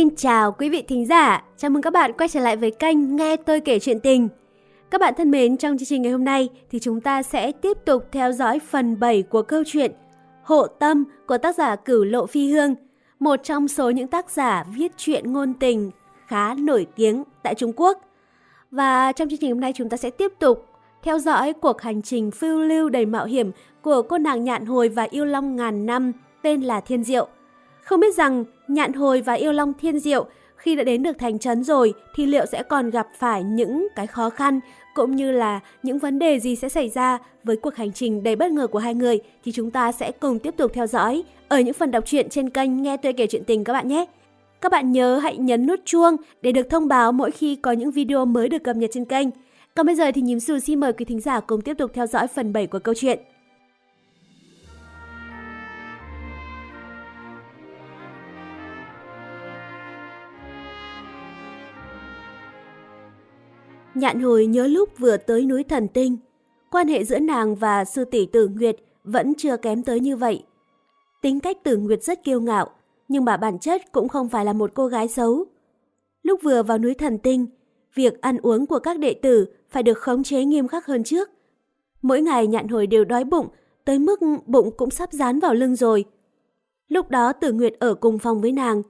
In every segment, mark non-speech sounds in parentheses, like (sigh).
Xin chào quý vị thính giả, chào mừng các bạn quay trở lại với kênh Nghe tôi kể chuyện tình. Các bạn thân mến, trong chương trình ngày hôm nay thì chúng ta sẽ tiếp tục theo dõi phần 7 của câu chuyện Hộ Tâm của tác giả Cửu Lộ Phi Hương, một trong số những tác giả viết truyện ngôn tình khá nổi tiếng tại Trung Quốc. Và trong chương trình hôm nay chúng ta sẽ tiếp tục theo dõi cuộc hành trình phiêu lưu đầy mạo hiểm của cô nàng nhạn hồi và yêu long ngàn năm tên là Thiên Diệu. Không biết rằng nhạn hồi và yêu long Thiên Diệu khi đã đến được thành trấn rồi thì liệu sẽ còn gặp phải những cái khó khăn cũng như là những vấn đề gì sẽ xảy ra với cuộc hành trình đầy bất ngờ của hai người thì chúng ta sẽ cùng tiếp tục theo dõi ở những phần đọc truyện trên kênh Nghe Tôi Kể Chuyện Tình các bạn nhé. Các bạn nhớ hãy nhấn nút chuông để được thông báo mỗi khi có những video mới được cập nhật trên kênh. Còn bây giờ thì nhím Sù xin mời quý thính giả cùng tiếp tục theo dõi phần 7 của câu chuyện. Nhạn hồi nhớ lúc vừa tới núi Thần Tinh, quan hệ giữa nàng và sư tỷ Tử Nguyệt vẫn chưa kém tới như vậy. Tính cách Tử Nguyệt rất kiêu ngạo, nhưng mà bản chất cũng không phải là một cô gái xấu. Lúc vừa vào núi Thần Tinh, việc ăn uống của các đệ tử phải được khống chế nghiêm khắc hơn trước. Mỗi ngày nhạn hồi đều đói bụng, tới mức bụng cũng sắp dán vào lưng rồi. Lúc đó Tử Nguyệt ở cùng phòng với nàng.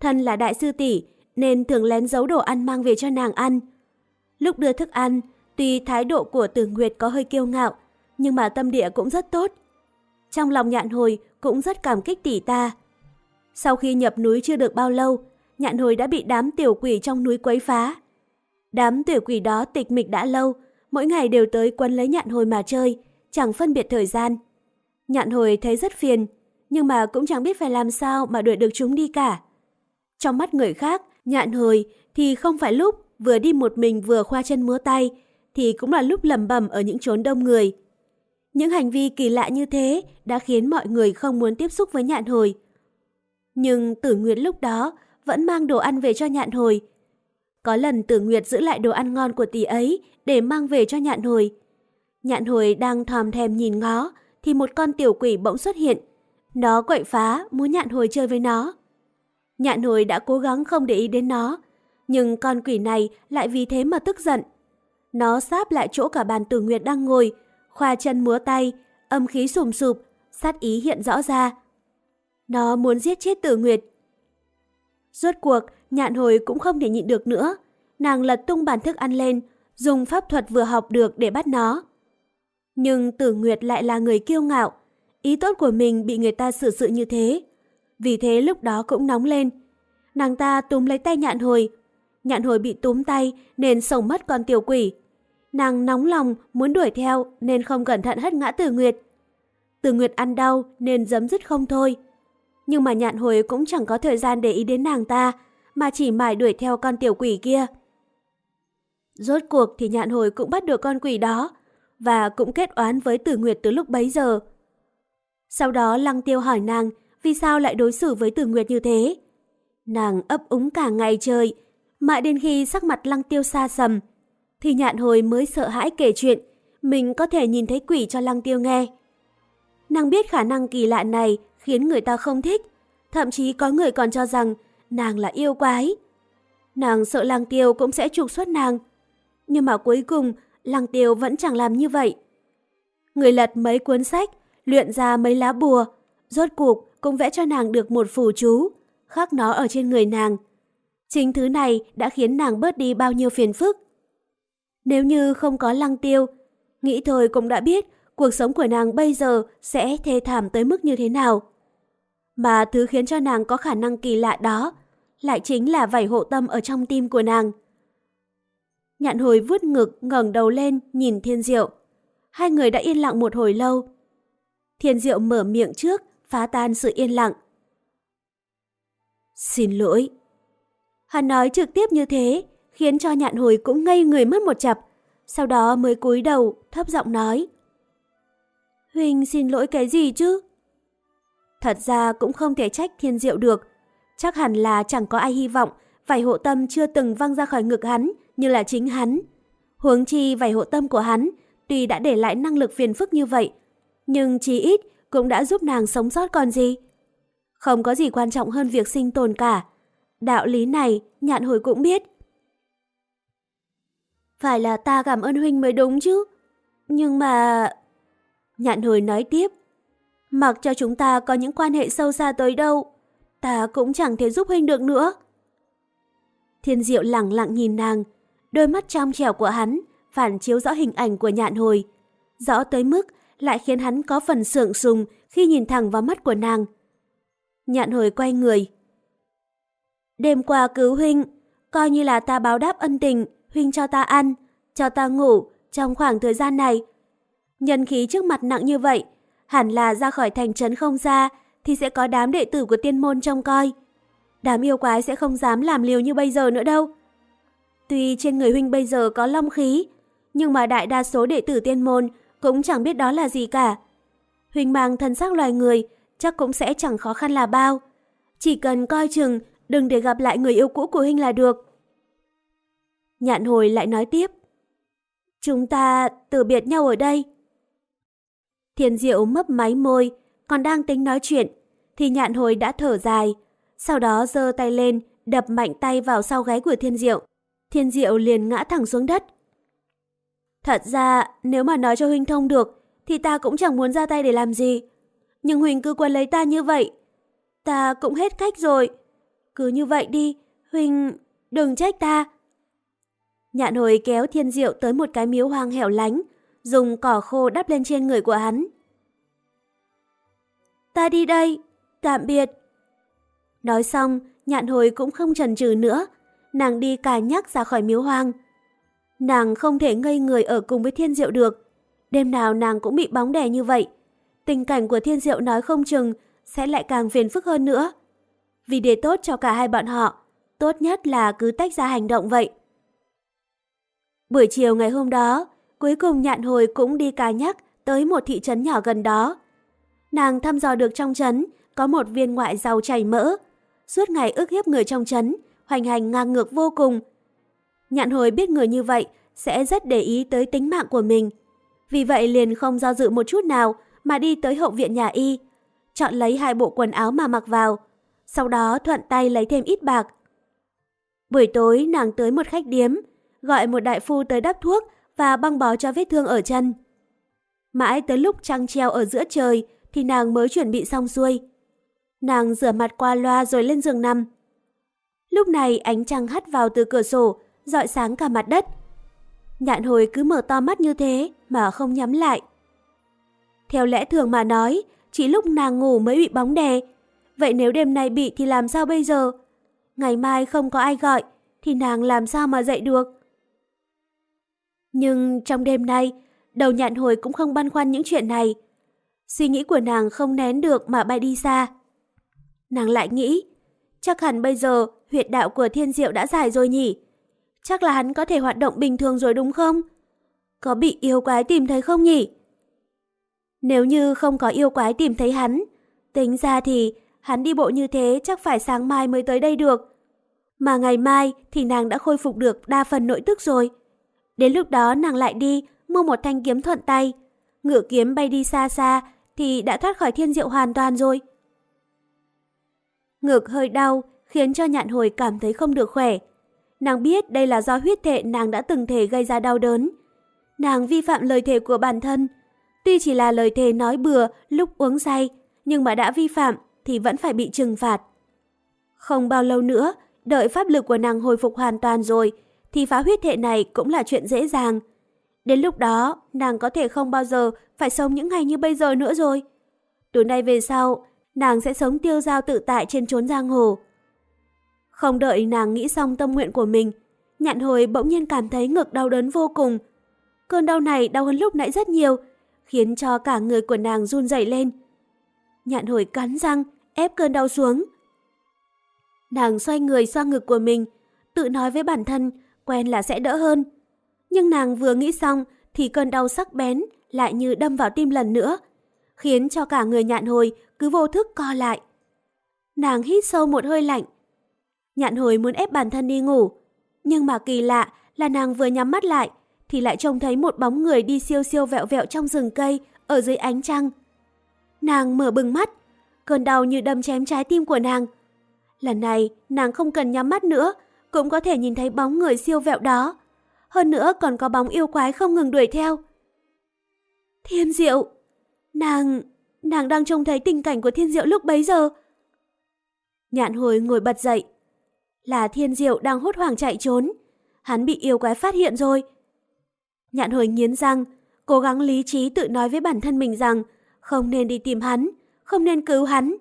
Thân là đại sư tỷ nên thường lén giấu đồ ăn mang về cho nàng ăn. Lúc đưa thức ăn, tuy thái độ của Tử Nguyệt có hơi kiêu ngạo, nhưng mà tâm địa cũng rất tốt. Trong lòng nhạn hồi cũng rất cảm kích tỷ ta. Sau khi nhập núi chưa được bao lâu, nhạn hồi đã bị đám tiểu quỷ trong núi quấy phá. Đám tiểu quỷ đó tịch mịch đã lâu, mỗi ngày đều tới quấn lấy nhạn hồi mà chơi, chẳng phân biệt thời gian. Nhạn hồi thấy rất phiền, nhưng mà cũng chẳng biết phải làm sao mà đuổi được chúng đi cả. Trong mắt người khác, nhạn hồi thì không phải lúc vừa đi một mình vừa khoa chân múa tay, thì cũng là lúc lầm bầm ở những chốn đông người. Những hành vi kỳ lạ như thế đã khiến mọi người không muốn tiếp xúc với nhạn hồi. Nhưng tử nguyệt lúc đó vẫn mang đồ ăn về cho nhạn hồi. Có lần tử nguyệt giữ lại đồ ăn ngon của tỷ ấy để mang về cho nhạn hồi. Nhạn hồi đang thòm thèm nhìn ngó thì một con tiểu quỷ bỗng xuất hiện. Nó quậy phá muốn nhạn hồi chơi với nó. Nhạn hồi đã cố gắng không để ý đến nó nhưng con quỷ này lại vì thế mà tức giận. Nó sáp lại chỗ cả bàn tử nguyệt đang ngồi, khoa chân múa tay, âm khí sùm sụp, sát ý hiện rõ ra. Nó muốn giết chết tử nguyệt. Rốt cuộc, nhạn hồi cũng không thể nhịn được nữa. Nàng lật tung bàn thức ăn lên, dùng pháp thuật vừa học được để bắt nó. Nhưng tử nguyệt lại là người kiêu ngạo, ý tốt của mình bị người ta xử sự như thế. Vì thế lúc đó cũng nóng lên. Nàng ta túm lấy tay nhạn hồi, Nhạn hồi bị túm tay nên sổng mất con tiểu quỷ. Nàng nóng lòng muốn đuổi theo nên không cẩn thận hất ngã Từ Nguyệt. Từ Nguyệt ăn đau nên giấm dứt không thôi. Nhưng mà nhạn hồi cũng chẳng có thời gian để ý đến nàng ta mà chỉ mải đuổi theo con tiểu quỷ kia. Rốt cuộc thì nhạn hồi cũng bắt được con quỷ đó và cũng kết oán với Tử Nguyệt từ lúc bấy giờ. Sau đó Lăng Tiêu hỏi nàng vì sao lại đối xử với Tử Nguyệt như thế. Nàng ấp úng cả ngày trời, Mãi đến khi sắc mặt lăng tiêu xa sầm, thì nhạn hồi mới sợ hãi kể chuyện, mình có thể nhìn thấy quỷ cho lăng tiêu nghe. Nàng biết khả năng kỳ lạ này khiến người ta không thích, thậm chí có người còn cho rằng nàng là yêu quái. Nàng sợ lăng tiêu cũng sẽ trục xuất nàng, nhưng mà cuối cùng lăng tiêu vẫn chẳng làm như vậy. Người lật mấy cuốn sách, luyện ra mấy lá bùa, rốt cuộc cũng vẽ cho nàng được một phù chú, khắc nó ở trên người nàng. Chính thứ này đã khiến nàng bớt đi bao nhiêu phiền phức. Nếu như không có lăng tiêu, nghĩ thôi cũng đã biết cuộc sống của nàng bây giờ sẽ thê thảm tới mức như thế nào. Mà thứ khiến cho nàng có khả năng kỳ lạ đó lại chính là vảy hộ tâm ở trong tim của nàng. Nhạn hồi vuốt ngực ngẩng đầu lên nhìn thiên diệu. Hai người đã yên lặng một hồi lâu. Thiên diệu mở miệng trước, phá tan sự yên lặng. Xin lỗi. Hắn nói trực tiếp như thế, khiến cho nhạn hồi cũng ngây người mất một chập, sau đó mới cúi đầu, thấp giọng nói. Huỳnh xin lỗi cái gì chứ? Thật ra cũng không thể trách thiên diệu được, chắc hẳn là chẳng có ai hy vọng vảy hộ tâm chưa từng văng ra khỏi ngực hắn như là chính hắn. Huống chi vảy hộ tâm của hắn tuy đã để lại năng lực phiền phức như vậy, nhưng chí ít cũng đã giúp nàng sống sót còn gì. Không có gì quan trọng hơn việc sinh tồn cả đạo lý này nhạn hồi cũng biết. Phải là ta cảm ơn huynh mới đúng chứ. Nhưng mà... Nhạn hồi nói tiếp. Mặc cho chúng ta có những quan hệ sâu xa tới đâu, ta cũng chẳng thể giúp huynh được nữa. Thiên diệu lặng lặng nhìn nàng, đôi mắt trong trẻo của hắn phản chiếu rõ hình ảnh của nhạn hồi. Rõ tới mức lại khiến hắn có phần sượng sùng khi nhìn thẳng vào mắt của nàng. Nhạn hồi quay người. Đêm qua cứu huynh, coi như là ta báo đáp ân tình, huynh cho ta ăn, cho ta ngủ trong khoảng thời gian này. Nhân khí trước mặt nặng như vậy, hẳn là ra khỏi thành trấn không ra thì sẽ có đám đệ tử của tiên môn trông coi. Đám yêu quái sẽ không dám làm liều như bây giờ nữa đâu. Tuy trên người huynh bây giờ có long khí, nhưng mà đại đa số đệ tử tiên môn cũng chẳng biết đó là gì cả. Huynh mang thân xác loài người, chắc cũng sẽ chẳng khó khăn là bao. Chỉ cần coi chừng, đừng để gặp lại người yêu cũ của Huynh là được. Nhạn hồi lại nói tiếp. Chúng ta từ biệt nhau ở đây. Thiên diệu mấp máy môi, còn đang tính nói chuyện, thì nhạn hồi đã thở dài. Sau đó giơ tay lên, đập mạnh tay vào sau gáy của thiên diệu. Thiên diệu liền ngã thẳng xuống đất. Thật ra, nếu mà nói cho Huynh thông được, thì ta cũng chẳng muốn ra tay để làm gì. Nhưng Huynh cứ quấn lấy ta như vậy. Ta cũng hết cách rồi. Cứ như vậy đi, Huynh đừng trách ta. Nhạn hồi kéo thiên diệu tới một cái miếu hoang hẻo lánh, dùng cỏ khô đắp lên trên người của hắn. Ta đi đây, tạm biệt. Nói xong, nhạn hồi cũng không chần chừ nữa, nàng đi cà nhắc ra khỏi miếu hoang. Nàng không thể ngây người ở cùng với thiên diệu được, đêm nào nàng cũng bị bóng đè như vậy. Tình cảnh của thiên diệu nói không chừng sẽ lại càng phiền phức hơn nữa. Vì để tốt cho cả hai bọn họ, tốt nhất là cứ tách ra hành động vậy. Buổi chiều ngày hôm đó, cuối cùng nhạn hồi cũng đi cá nhắc tới một thị trấn nhỏ gần đó. Nàng thăm dò được trong trấn có một viên ngoại giàu chảy mỡ. Suốt ngày ức hiếp người trong trấn, hoành hành ngang ngược vô cùng. Nhạn hồi biết người như vậy sẽ rất để ý tới tính mạng của mình. Vì vậy liền không do dự một chút nào mà đi tới hậu viện nhà y, chọn lấy hai bộ quần áo mà mặc vào, sau đó thuận tay lấy thêm ít bạc. Buổi tối nàng tới một khách điếm, gọi một đại phu tới đắp thuốc và băng bó cho vết thương ở chân. Mãi tới lúc trăng treo ở giữa trời thì nàng mới chuẩn bị xong xuôi. Nàng rửa mặt qua loa rồi lên giường nằm. Lúc này ánh trăng hắt vào từ cửa sổ, dọi sáng cả mặt đất. Nhạn hồi cứ mở to mắt như thế mà không nhắm lại. Theo lẽ thường mà nói, chỉ lúc nàng ngủ mới bị bóng đè. Vậy nếu đêm nay bị thì làm sao bây giờ? Ngày mai không có ai gọi, thì nàng làm sao mà dậy được? Nhưng trong đêm nay, đầu nhạn hồi cũng không băn khoăn những chuyện này. Suy nghĩ của nàng không nén được mà bay đi xa. Nàng lại nghĩ, chắc hẳn bây giờ huyệt đạo của thiên diệu đã giải rồi nhỉ? Chắc là hắn có thể hoạt động bình thường rồi đúng không? Có bị yêu quái tìm thấy không nhỉ? Nếu như không có yêu quái tìm thấy hắn, tính ra thì hắn đi bộ như thế chắc phải sáng mai mới tới đây được. Mà ngày mai thì nàng đã khôi phục được đa phần nội tức rồi. Đến lúc đó nàng lại đi mua một thanh kiếm thuận tay. Ngựa kiếm bay đi xa xa thì đã thoát khỏi thiên diệu hoàn toàn rồi. Ngực hơi đau khiến cho nhạn hồi cảm thấy không được khỏe. Nàng biết đây là do huyết thệ nàng đã từng thể gây ra đau đớn. Nàng vi phạm lời thề của bản thân. Tuy chỉ là lời thề nói bừa lúc uống say, nhưng mà đã vi phạm thì vẫn phải bị trừng phạt. Không bao lâu nữa, đợi pháp lực của nàng hồi phục hoàn toàn rồi, thì phá huyết hệ này cũng là chuyện dễ dàng. Đến lúc đó, nàng có thể không bao giờ phải sống những ngày như bây giờ nữa rồi. Từ nay về sau, nàng sẽ sống tiêu dao tự tại trên chốn giang hồ. Không đợi nàng nghĩ xong tâm nguyện của mình, nhạn hồi bỗng nhiên cảm thấy ngực đau đớn vô cùng. Cơn đau này đau hơn lúc nãy rất nhiều, khiến cho cả người của nàng run rẩy lên. Nhạn hồi cắn răng, ép cơn đau xuống. Nàng xoay người xoa ngực của mình, tự nói với bản thân quen là sẽ đỡ hơn. Nhưng nàng vừa nghĩ xong thì cơn đau sắc bén lại như đâm vào tim lần nữa, khiến cho cả người nhạn hồi cứ vô thức co lại. Nàng hít sâu một hơi lạnh. Nhạn hồi muốn ép bản thân đi ngủ, nhưng mà kỳ lạ là nàng vừa nhắm mắt lại thì lại trông thấy một bóng người đi siêu siêu vẹo vẹo trong rừng cây ở dưới ánh trăng. Nàng mở bừng mắt, cơn đau như đâm chém trái tim của nàng. Lần này, nàng không cần nhắm mắt nữa, cũng có thể nhìn thấy bóng người siêu vẹo đó. Hơn nữa còn có bóng yêu quái không ngừng đuổi theo. Thiên diệu! Nàng... nàng đang trông thấy tình cảnh của thiên diệu lúc bấy giờ. Nhạn hồi ngồi bật dậy. Là thiên diệu đang hốt hoảng chạy trốn. Hắn bị yêu quái phát hiện rồi. Nhạn hồi nghiến răng, cố gắng lý trí tự nói với bản thân mình rằng không nên đi tìm hắn, không nên cứu hắn.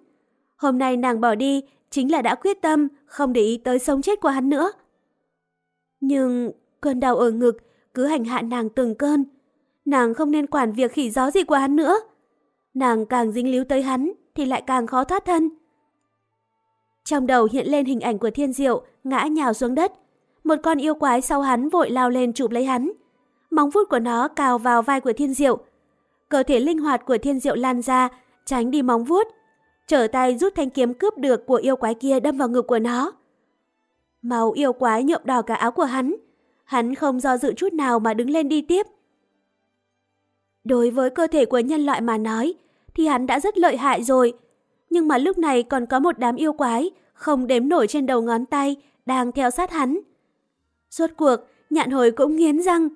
Hôm nay nàng bỏ đi chính là đã quyết tâm không để ý tới sống chết của hắn nữa. Nhưng cơn đau ở ngực cứ hành hạ nàng từng cơn. Nàng không nên quản việc khỉ gió gì của hắn nữa. Nàng càng dính líu tới hắn thì lại càng khó thoát thân. Trong đầu hiện lên hình ảnh của thiên diệu ngã nhào xuống đất. Một con yêu quái sau hắn vội lao lên chụp lấy hắn. Móng vuốt của nó cào vào vai của thiên diệu. Cơ thể linh hoạt của thiên diệu lan ra, tránh đi móng vuốt. Trở tay rút thanh kiếm cướp được của yêu quái kia đâm vào ngực của nó. Máu yêu quái nhuộm đỏ cả áo của hắn. Hắn không do dự chút nào mà đứng lên đi tiếp. Đối với cơ thể của nhân loại mà nói, thì hắn đã rất lợi hại rồi. Nhưng mà lúc này còn có một đám yêu quái, không đếm nổi trên đầu ngón tay, đang theo sát hắn. Suốt cuộc, nhạn hồi cũng nghiến răng.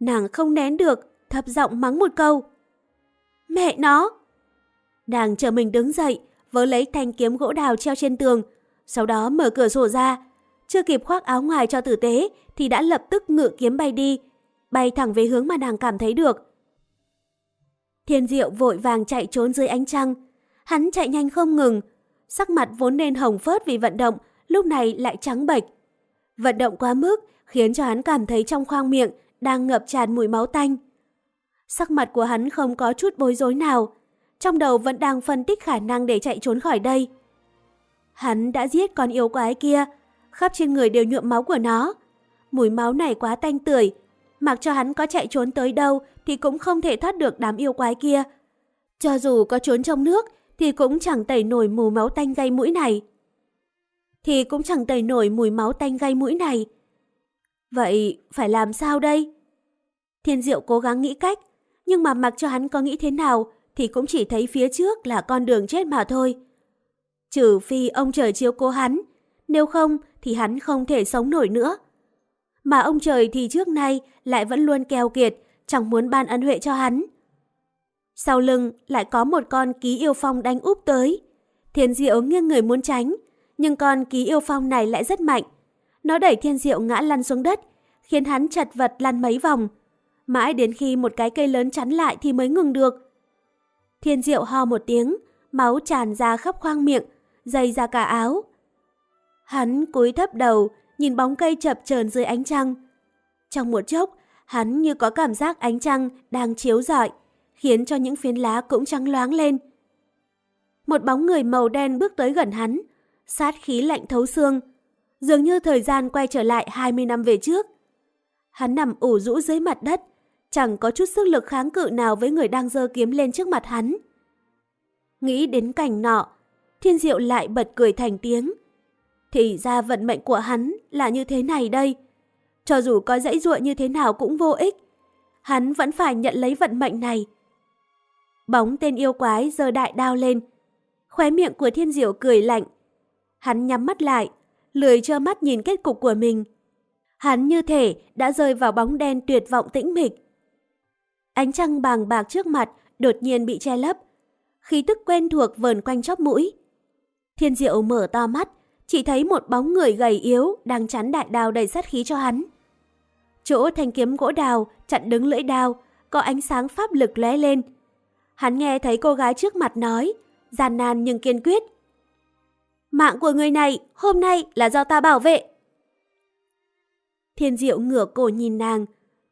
Nàng không nén được, thập giọng mắng một câu. Mẹ nó! Nàng chờ mình đứng dậy, vớ lấy thanh kiếm gỗ đào treo trên tường, sau đó mở cửa sổ ra. Chưa kịp khoác áo ngoài cho tử tế thì đã lập tức ngự kiếm bay đi, bay thẳng về hướng mà nàng cảm thấy được. Thiên diệu vội vàng chạy trốn dưới ánh trăng. Hắn chạy nhanh không ngừng, sắc mặt vốn nên hồng phớt vì vận động, lúc này lại trắng bệch. Vận động quá mức khiến cho hắn cảm thấy trong khoang miệng đang ngập tràn mùi máu tanh. Sắc mặt của hắn không có chút bối rối nào, trong đầu vẫn đang phân tích khả năng để chạy trốn khỏi đây. Hắn đã giết con yêu quái kia, khắp trên người đều nhuộm máu của nó. Mùi máu này quá tanh tưởi, mặc cho hắn có chạy trốn tới đâu thì cũng không thể thoát được đám yêu quái kia. Cho dù có trốn trong nước thì cũng chẳng tẩy nổi mùi máu tanh gây mũi này. Thì cũng chẳng tẩy nổi mùi máu tanh gây mũi này. Vậy phải làm sao đây? Thiên Diệu cố gắng nghĩ cách, nhưng mà mặc cho hắn có nghĩ thế nào thì cũng chỉ thấy phía trước là con đường chết mà thôi. Trừ phi ông trời chiếu cố hắn, nếu không thì hắn không thể sống nổi nữa. Mà ông trời thì trước nay lại vẫn luôn keo kiệt, chẳng muốn ban ân huệ cho hắn. Sau lưng lại có một con ký yêu phong đánh úp tới. Thiên diệu nghiêng người muốn tránh, nhưng con ký yêu phong này lại rất mạnh. Nó đẩy thiên diệu ngã lăn xuống đất, khiến hắn chật vật lăn mấy vòng. Mãi đến khi một cái cây lớn chắn lại thì mới ngừng được. Thiên diệu ho một tiếng, máu tràn ra khắp khoang miệng, dày ra cả áo. Hắn cúi thấp đầu, nhìn bóng cây chập chờn dưới ánh trăng. Trong một chốc, hắn như có cảm giác ánh trăng đang chiếu rọi, khiến cho những phiến lá cũng trắng loáng lên. Một bóng người màu đen bước tới gần hắn, sát khí lạnh thấu xương, dường như thời gian quay trở lại 20 năm về trước. Hắn nằm ủ rũ dưới mặt đất, chẳng có chút sức lực kháng cự nào với người đang giơ kiếm lên trước mặt hắn. Nghĩ đến cảnh nọ, thiên diệu lại bật cười thành tiếng. Thì ra vận mệnh của hắn là như thế này đây. Cho dù có dãy ruộng như thế nào cũng vô ích, hắn vẫn phải nhận lấy vận mệnh này. Bóng tên yêu quái giơ đại đao lên, khóe miệng của thiên diệu cười lạnh. Hắn nhắm mắt lại, lười trơ mắt nhìn kết cục của mình. Hắn như thể đã rơi vào bóng đen tuyệt vọng tĩnh mịch. Ánh trăng bàng bạc trước mặt đột nhiên bị che lấp. Khí tức quen thuộc vờn quanh chóp mũi. Thiên diệu mở to mắt, chỉ thấy một bóng người gầy yếu đang chắn đại đao đầy sát khí cho hắn. Chỗ thanh kiếm gỗ đào chặn đứng lưỡi đao, có ánh sáng pháp lực lóe lên. Hắn nghe thấy cô gái trước mặt nói, gian nan nhưng kiên quyết. Mạng của người này hôm nay là do ta bảo vệ. Thiên diệu ngửa cổ nhìn nàng,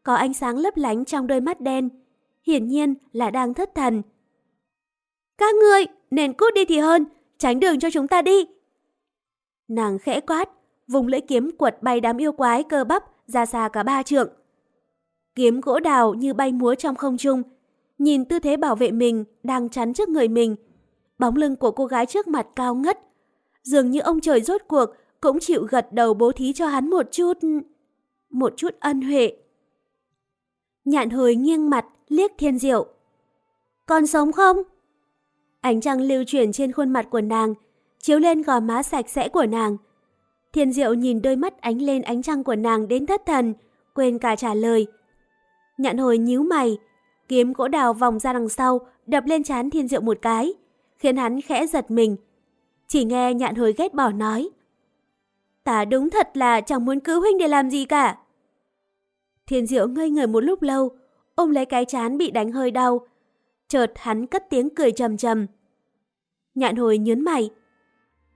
có ánh sáng lấp lánh trong đôi mắt đen, hiển nhiên là đang thất thần. Các ngươi nên cút đi thì hơn, tránh đường cho chúng ta đi. Nàng khẽ quát, vùng lưỡi kiếm quật bay đám yêu quái cơ bắp ra xa cả ba trượng. Kiếm gỗ đào như bay múa trong không trung, nhìn tư thế bảo vệ mình đang chắn trước người mình. Bóng lưng của cô gái trước mặt cao ngất, dường như ông trời rốt cuộc cũng chịu gật đầu bố thí cho hắn một chút... một chút ân huệ. Nhạn hồi nghiêng mặt, liếc thiên diệu. Còn sống không? Ánh trăng lưu chuyển trên khuôn mặt của nàng, chiếu lên gò má sạch sẽ của nàng. Thiên diệu nhìn đôi mắt ánh lên ánh trăng của nàng đến thất thần, quên cả trả lời. Nhạn hồi nhíu mày, kiếm gỗ đào vòng ra đằng sau, đập lên chán thiên diệu một cái, khiến hắn khẽ giật mình. Chỉ nghe nhạn hồi ghét bỏ nói. Ta đúng thật là chẳng muốn cứu huynh để làm gì cả. Thiên diệu ngây người một lúc lâu, ôm lấy cái chán bị đánh hơi đau. Chợt hắn cất tiếng cười trầm trầm. Nhạn hồi nhớn mày.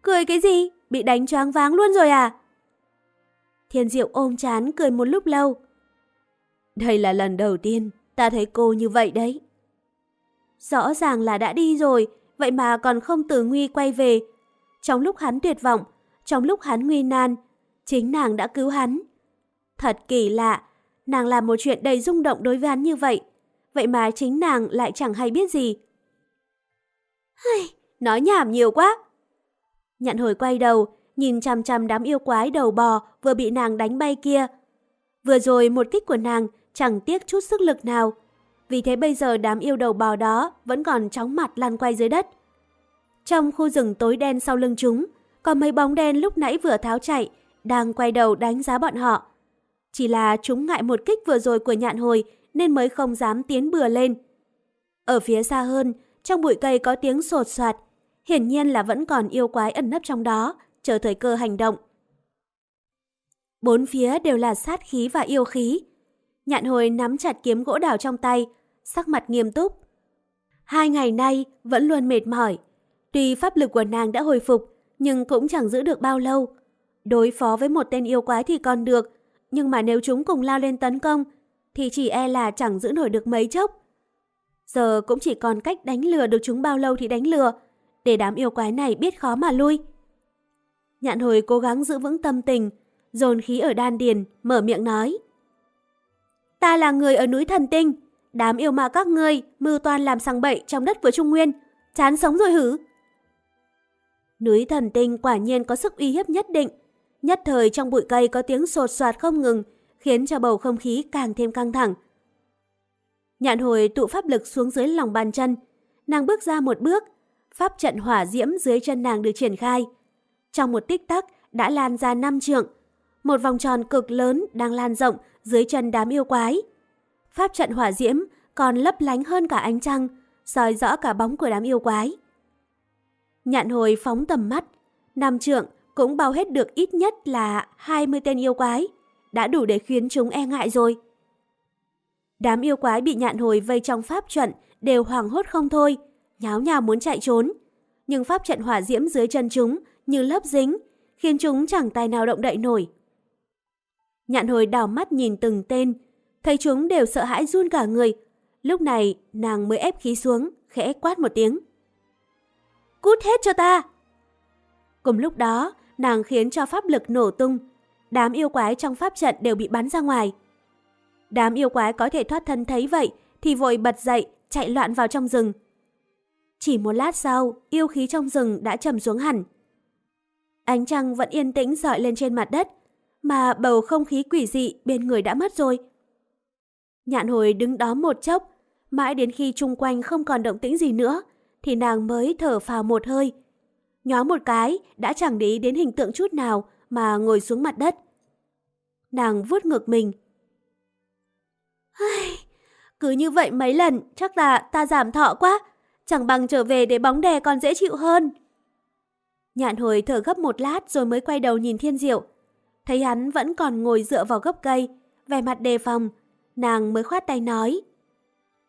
Cười cái gì? Bị đánh choáng váng luôn rồi à? Thiên diệu ôm chán cười một lúc lâu. Đây là lần đầu tiên ta thấy cô như vậy đấy. Rõ ràng là đã đi rồi, vậy mà còn không từ nguy quay về. Trong lúc hắn tuyệt vọng, trong lúc hắn nguy nan, chính nàng đã cứu hắn. Thật kỳ lạ, nàng làm một chuyện đầy rung động đối với hắn như vậy, vậy mà chính nàng lại chẳng hay biết gì. Hây, nói nhảm nhiều quá. Nhận hồi quay đầu, nhìn chằm chằm đám yêu quái đầu bò vừa bị nàng đánh bay kia. Vừa rồi một kích của nàng chẳng tiếc chút sức lực nào. Vì thế bây giờ đám yêu đầu bò đó vẫn còn chóng mặt lăn quay dưới đất. Trong khu rừng tối đen sau lưng chúng, có mấy bóng đen lúc nãy vừa tháo chạy, đang quay đầu đánh giá bọn họ. Chỉ là chúng ngại một kích vừa rồi của nhạn hồi nên mới không dám tiến bừa lên. Ở phía xa hơn, trong bụi cây có tiếng sột soạt, hiển nhiên là vẫn còn yêu quái ẩn nấp trong đó, chờ thời cơ hành động. Bốn phía đều là sát khí và yêu khí. Nhạn hồi nắm chặt kiếm gỗ đào trong tay, sắc mặt nghiêm túc. Hai ngày nay vẫn luôn mệt mỏi. Tuy pháp lực của nàng đã hồi phục, nhưng cũng chẳng giữ được bao lâu. Đối phó với một tên yêu quái thì còn được, nhưng mà nếu chúng cùng lao lên tấn công, thì chỉ e là chẳng giữ nổi được mấy chốc. Giờ cũng chỉ còn cách đánh lừa được chúng bao lâu thì đánh lừa, để đám yêu quái này biết khó mà lui. Nhạn hồi cố gắng giữ vững tâm tình, dồn khí ở đan điền, mở miệng nói. Ta là người ở núi thần tinh, đám yêu ma các ngươi mưu toan làm sằng bậy trong đất của Trung Nguyên, chán sống rồi hử? Núi thần tinh quả nhiên có sức uy hiếp nhất định. Nhất thời trong bụi cây có tiếng sột soạt không ngừng, khiến cho bầu không khí càng thêm căng thẳng. Nhạn hồi tụ pháp lực xuống dưới lòng bàn chân, nàng bước ra một bước, pháp trận hỏa diễm dưới chân nàng được triển khai. Trong một tích tắc đã lan ra năm trượng, một vòng tròn cực lớn đang lan rộng dưới chân đám yêu quái. Pháp trận hỏa diễm còn lấp lánh hơn cả ánh trăng, soi rõ cả bóng của đám yêu quái. Nhạn hồi phóng tầm mắt, năm trượng cũng bao hết được ít nhất là 20 tên yêu quái, đã đủ để khiến chúng e ngại rồi. Đám yêu quái bị nhạn hồi vây trong pháp trận đều hoảng hốt không thôi, nháo nhào muốn chạy trốn. Nhưng pháp trận hỏa diễm dưới chân chúng như lớp dính, khiến chúng chẳng tài nào động đậy nổi. Nhạn hồi đảo mắt nhìn từng tên, thấy chúng đều sợ hãi run cả người. Lúc này nàng mới ép khí xuống, khẽ quát một tiếng. Cút hết cho ta! Cùng lúc đó, nàng khiến cho pháp lực nổ tung. Đám yêu quái trong pháp trận đều bị bắn ra ngoài. Đám yêu quái có thể thoát thân thấy vậy thì vội bật dậy, chạy loạn vào trong rừng. Chỉ một lát sau, yêu khí trong rừng đã trầm xuống hẳn. Ánh trăng vẫn yên tĩnh dọi lên trên mặt đất, mà bầu không khí quỷ dị bên người đã mất rồi. Nhạn hồi đứng đó một chốc, mãi đến khi chung quanh không còn động tĩnh gì nữa, thì nàng mới thở phào một hơi. Nhó một cái, đã chẳng để ý đến hình tượng chút nào mà ngồi xuống mặt đất. Nàng vuốt ngực mình. Cứ như vậy mấy lần, chắc là ta giảm thọ quá, chẳng bằng trở về để bóng đè còn dễ chịu hơn. Nhạn hồi thở gấp một lát rồi mới quay đầu nhìn thiên diệu. Thấy hắn vẫn còn ngồi dựa vào gốc cây, vẻ mặt đề phòng, nàng mới khoát tay nói.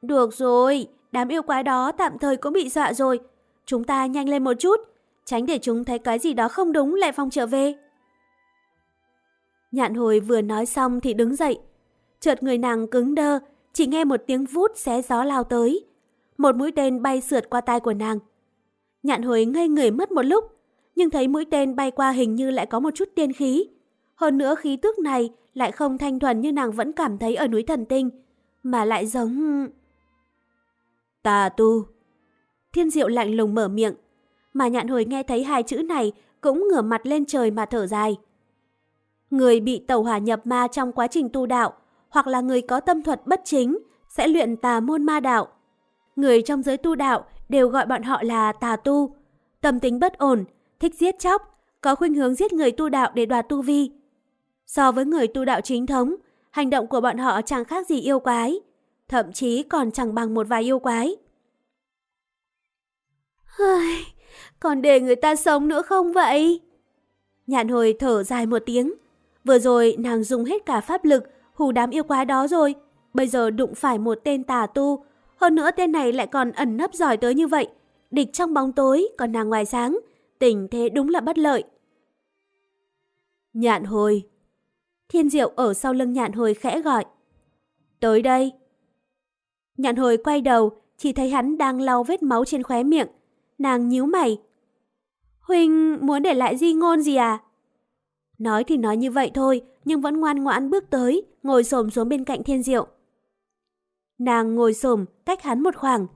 Được rồi, đám yêu quái đó tạm thời cũng bị dọa rồi. Chúng ta nhanh lên một chút, tránh để chúng thấy cái gì đó không đúng lại phong trở về. Nhạn hồi vừa nói xong thì đứng dậy. Chợt người nàng cứng đơ, chỉ nghe một tiếng vút xé gió lao tới. Một mũi tên bay sượt qua tai của nàng. Nhạn hồi ngây người mất một lúc, nhưng thấy mũi tên bay qua hình như lại có một chút tiên khí. Hơn nữa khí tức này lại không thanh thuần như nàng vẫn cảm thấy ở núi thần tinh, mà lại giống... Tà tu. Thiên diệu lạnh lùng mở miệng, mà nhạn hồi nghe thấy hai chữ này cũng ngửa mặt lên trời mà thở dài. Người bị tẩu hỏa nhập ma trong quá trình tu đạo, hoặc là người có tâm thuật bất chính, sẽ luyện tà môn ma đạo. Người trong giới tu đạo đều gọi bọn họ là tà tu. Tâm tính bất ổn, thích giết chóc, có khuynh hướng giết người tu đạo để đoạt tu vi. So với người tu đạo chính thống, hành động của bọn họ chẳng khác gì yêu quái, thậm chí còn chẳng bằng một vài yêu quái còn để người ta sống nữa không vậy? Nhạn hồi thở dài một tiếng. Vừa rồi nàng dùng hết cả pháp lực hù đám yêu quái đó rồi. Bây giờ đụng phải một tên tà tu. Hơn nữa tên này lại còn ẩn nấp giỏi tới như vậy. Địch trong bóng tối, còn nàng ngoài sáng. Tình thế đúng là bất lợi. Nhạn hồi. Thiên diệu ở sau lưng nhạn hồi khẽ gọi. Tới đây. Nhạn hồi quay đầu, chỉ thấy hắn đang lau vết máu trên khóe miệng. Nàng nhíu mày. Huynh muốn để lại di ngôn gì à? Nói thì nói như vậy thôi, nhưng vẫn ngoan ngoãn bước tới, ngồi xổm xuống bên cạnh thiên diệu. Nàng ngồi xổm cách hắn một khoảng.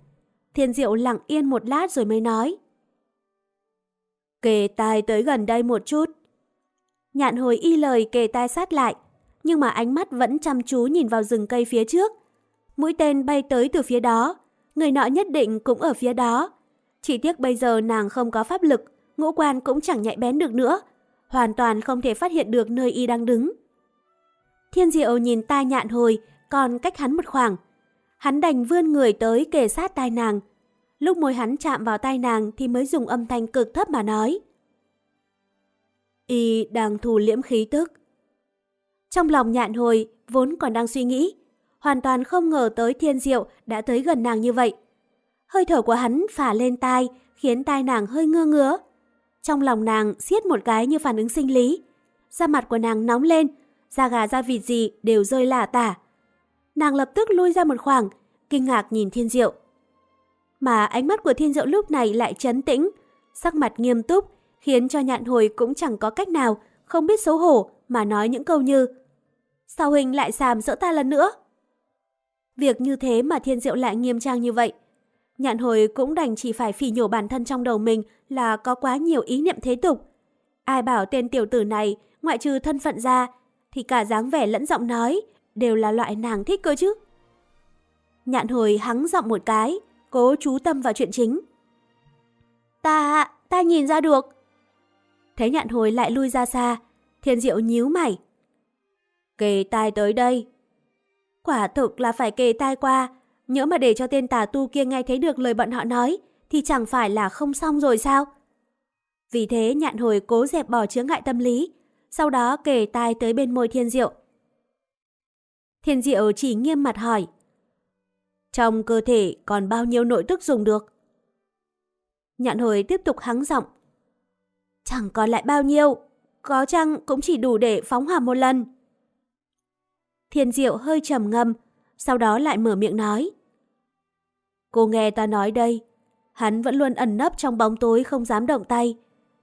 Thiên diệu lặng yên một lát rồi mới nói. Kề tai tới gần đây một chút. Nhạn hồi y lời kề tai sát lại, nhưng mà ánh mắt vẫn chăm chú nhìn vào rừng cây phía trước. Mũi tên bay tới từ phía đó, người nọ nhất định cũng ở phía đó. Chỉ tiếc bây giờ nàng không có pháp lực, ngũ quan cũng chẳng nhạy bén được nữa, hoàn toàn không thể phát hiện được nơi y đang đứng. Thiên diệu nhìn tai nhạn hồi, còn cách hắn một khoảng. Hắn đành vươn người tới kề sát tai nàng. Lúc môi hắn chạm vào tai nàng thì mới dùng âm thanh cực thấp mà nói. Y đang thù liễm khí tức. Trong lòng nhạn hồi vốn còn đang suy nghĩ, hoàn toàn không ngờ tới thiên diệu đã tới gần nàng như vậy. Hơi thở của hắn phả lên tai, khiến tai nàng hơi ngơ ngứa. Trong lòng nàng siết một cái như phản ứng sinh lý. Da mặt của nàng nóng lên, da gà da vịt gì đều rơi lả tả. Nàng lập tức lui ra một khoảng, kinh ngạc nhìn thiên diệu. Mà ánh mắt của thiên diệu lúc này lại chấn tĩnh, sắc mặt nghiêm túc, khiến cho nhạn hồi cũng chẳng có cách nào, không biết xấu hổ mà nói những câu như Sao Huynh lại xàm dỡ ta lần nữa? Việc như thế mà thiên diệu lại nghiêm trang như vậy. Nhạn hồi cũng đành chỉ phải phỉ nhổ bản thân trong đầu mình là có quá nhiều ý niệm thế tục. Ai bảo tên tiểu tử này, ngoại trừ thân phận ra, thì cả dáng vẻ lẫn giọng nói đều là loại nàng thích cơ chứ. Nhạn hồi hắng giọng một cái, cố chú tâm vào chuyện chính. Ta, ta nhìn ra được. Thế nhạn hồi lại lui ra xa, thiên diệu nhíu mày. Kề tai tới đây. Quả thực là phải kề tai qua, nhớ mà để cho tên tà tu kia nghe thấy được lời bọn họ nói, thì chẳng phải là không xong rồi sao? Vì thế nhạn hồi cố dẹp bỏ chướng ngại tâm lý, sau đó kề tai tới bên môi thiên diệu. Thiên diệu chỉ nghiêm mặt hỏi. Trong cơ thể còn bao nhiêu nội tức dùng được? Nhạn hồi tiếp tục hắng giọng. Chẳng còn lại bao nhiêu, có chăng cũng chỉ đủ để phóng hỏa một lần. Thiên diệu hơi trầm ngâm, sau đó lại mở miệng nói. Cô nghe ta nói đây, hắn vẫn luôn ẩn nấp trong bóng tối không dám động tay.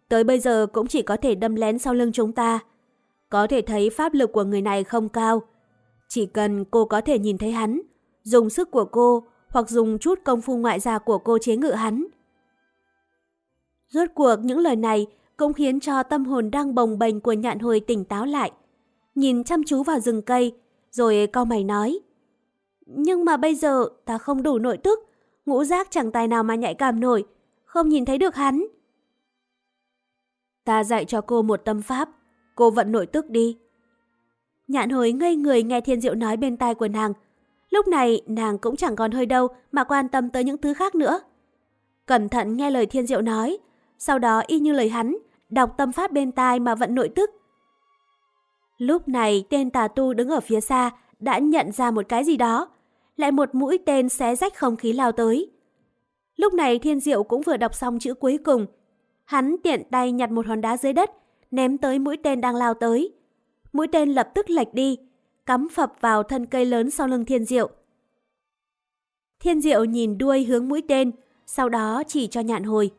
Tới bây giờ cũng chỉ có thể đâm lén sau lưng chúng ta. Có thể thấy pháp lực của người này không cao. Chỉ cần cô có thể nhìn thấy hắn, dùng sức của cô hoặc dùng chút công phu ngoại gia của cô chế ngự hắn. Rốt cuộc những lời này cũng khiến cho tâm hồn đang bồng bềnh của nhạn hồi tỉnh táo lại. Nhìn chăm chú vào rừng cây, rồi câu mày nói. Nhưng mà bây giờ ta không đủ nội tức, ngũ giác chẳng tài nào mà nhạy cảm nổi, không nhìn thấy được hắn. Ta dạy cho cô một tâm pháp, cô vận nội tức đi. Nhạn hồi ngây người nghe thiên diệu nói bên tai của nàng. Lúc này nàng cũng chẳng còn hơi đâu mà quan tâm tới những thứ khác nữa. Cẩn thận nghe lời thiên diệu nói, sau đó y như lời hắn, đọc tâm pháp bên tai mà vận nội tức. Lúc này tên tà tu đứng ở phía xa đã nhận ra một cái gì đó, lại một mũi tên xé rách không khí lao tới. Lúc này Thiên Diệu cũng vừa đọc xong chữ cuối cùng. Hắn tiện tay nhặt một hòn đá dưới đất, ném tới mũi tên đang lao tới. Mũi tên lập tức lệch đi, cắm phập vào thân cây lớn sau lưng Thiên Diệu. Thiên Diệu nhìn đuôi hướng mũi tên, sau đó chỉ cho nhạn hồi.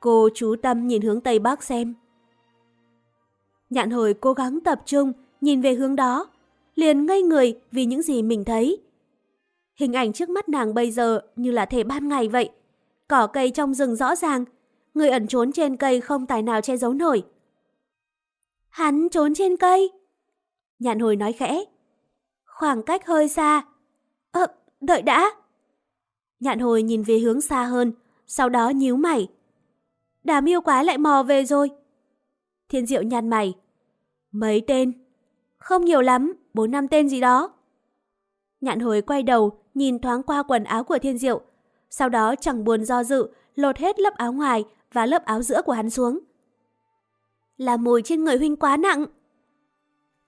Cô chú tâm nhìn hướng Tây Bắc xem. Nhạn hồi cố gắng tập trung, nhìn về hướng đó, liền ngây người vì những gì mình thấy. Hình ảnh trước mắt nàng bây giờ như là thể ban ngày vậy. Cỏ cây trong rừng rõ ràng, người ẩn trốn trên cây không tài nào che giấu nổi. Hắn trốn trên cây. Nhạn hồi nói khẽ. Khoảng cách hơi xa. Ơ, đợi đã. Nhạn hồi nhìn về hướng xa hơn, sau đó nhíu mày. đám yêu quái lại mò về rồi. Thiên diệu nhăn mày. Mấy tên? Không nhiều lắm, bốn năm tên gì đó. Nhạn hồi quay đầu, nhìn thoáng qua quần áo của thiên diệu. Sau đó chẳng buồn do dự, lột hết lớp áo ngoài và lớp áo giữa của hắn xuống. Là mùi trên người huynh quá nặng.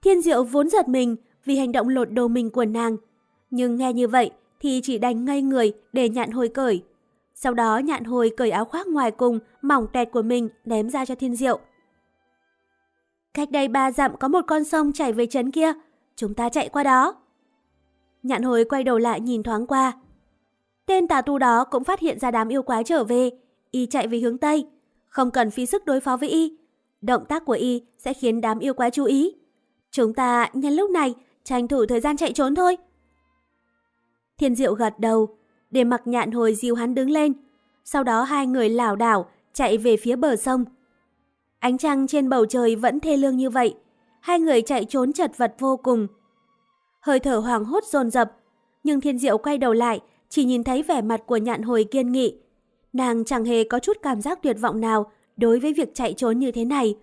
Thiên diệu vốn giật mình vì hành động lột đồ mình của nàng. Nhưng nghe như vậy thì chỉ đành ngây người để nhạn hồi cởi. Sau đó nhạn hồi cởi áo khoác ngoài cùng mỏng tẹt của mình ném ra cho thiên diệu. Cách đây ba dặm có một con sông chảy về trấn kia, chúng ta chạy qua đó. Nhạn hồi quay đầu lại nhìn thoáng qua. Tên tà tu đó cũng phát hiện ra đám yêu quái trở về, y chạy về hướng Tây. Không cần phí sức đối phó với y. Động tác của y sẽ khiến đám yêu quái chú ý. Chúng ta nhân lúc này tranh thủ thời gian chạy trốn thôi. Thiên diệu gật đầu, để mặc nhạn hồi dìu hắn đứng lên. Sau đó hai người lảo đảo chạy về phía bờ sông. Ánh trăng trên bầu trời vẫn thê lương như vậy. Hai người chạy trốn chật vật vô cùng. Hơi thở hoàng hốt dồn dập. Nhưng thiên diệu quay đầu lại, chỉ nhìn thấy vẻ mặt của nhạn hồi kiên nghị. Nàng chẳng hề có chút cảm giác tuyệt vọng nào đối với việc chạy trốn như thế này.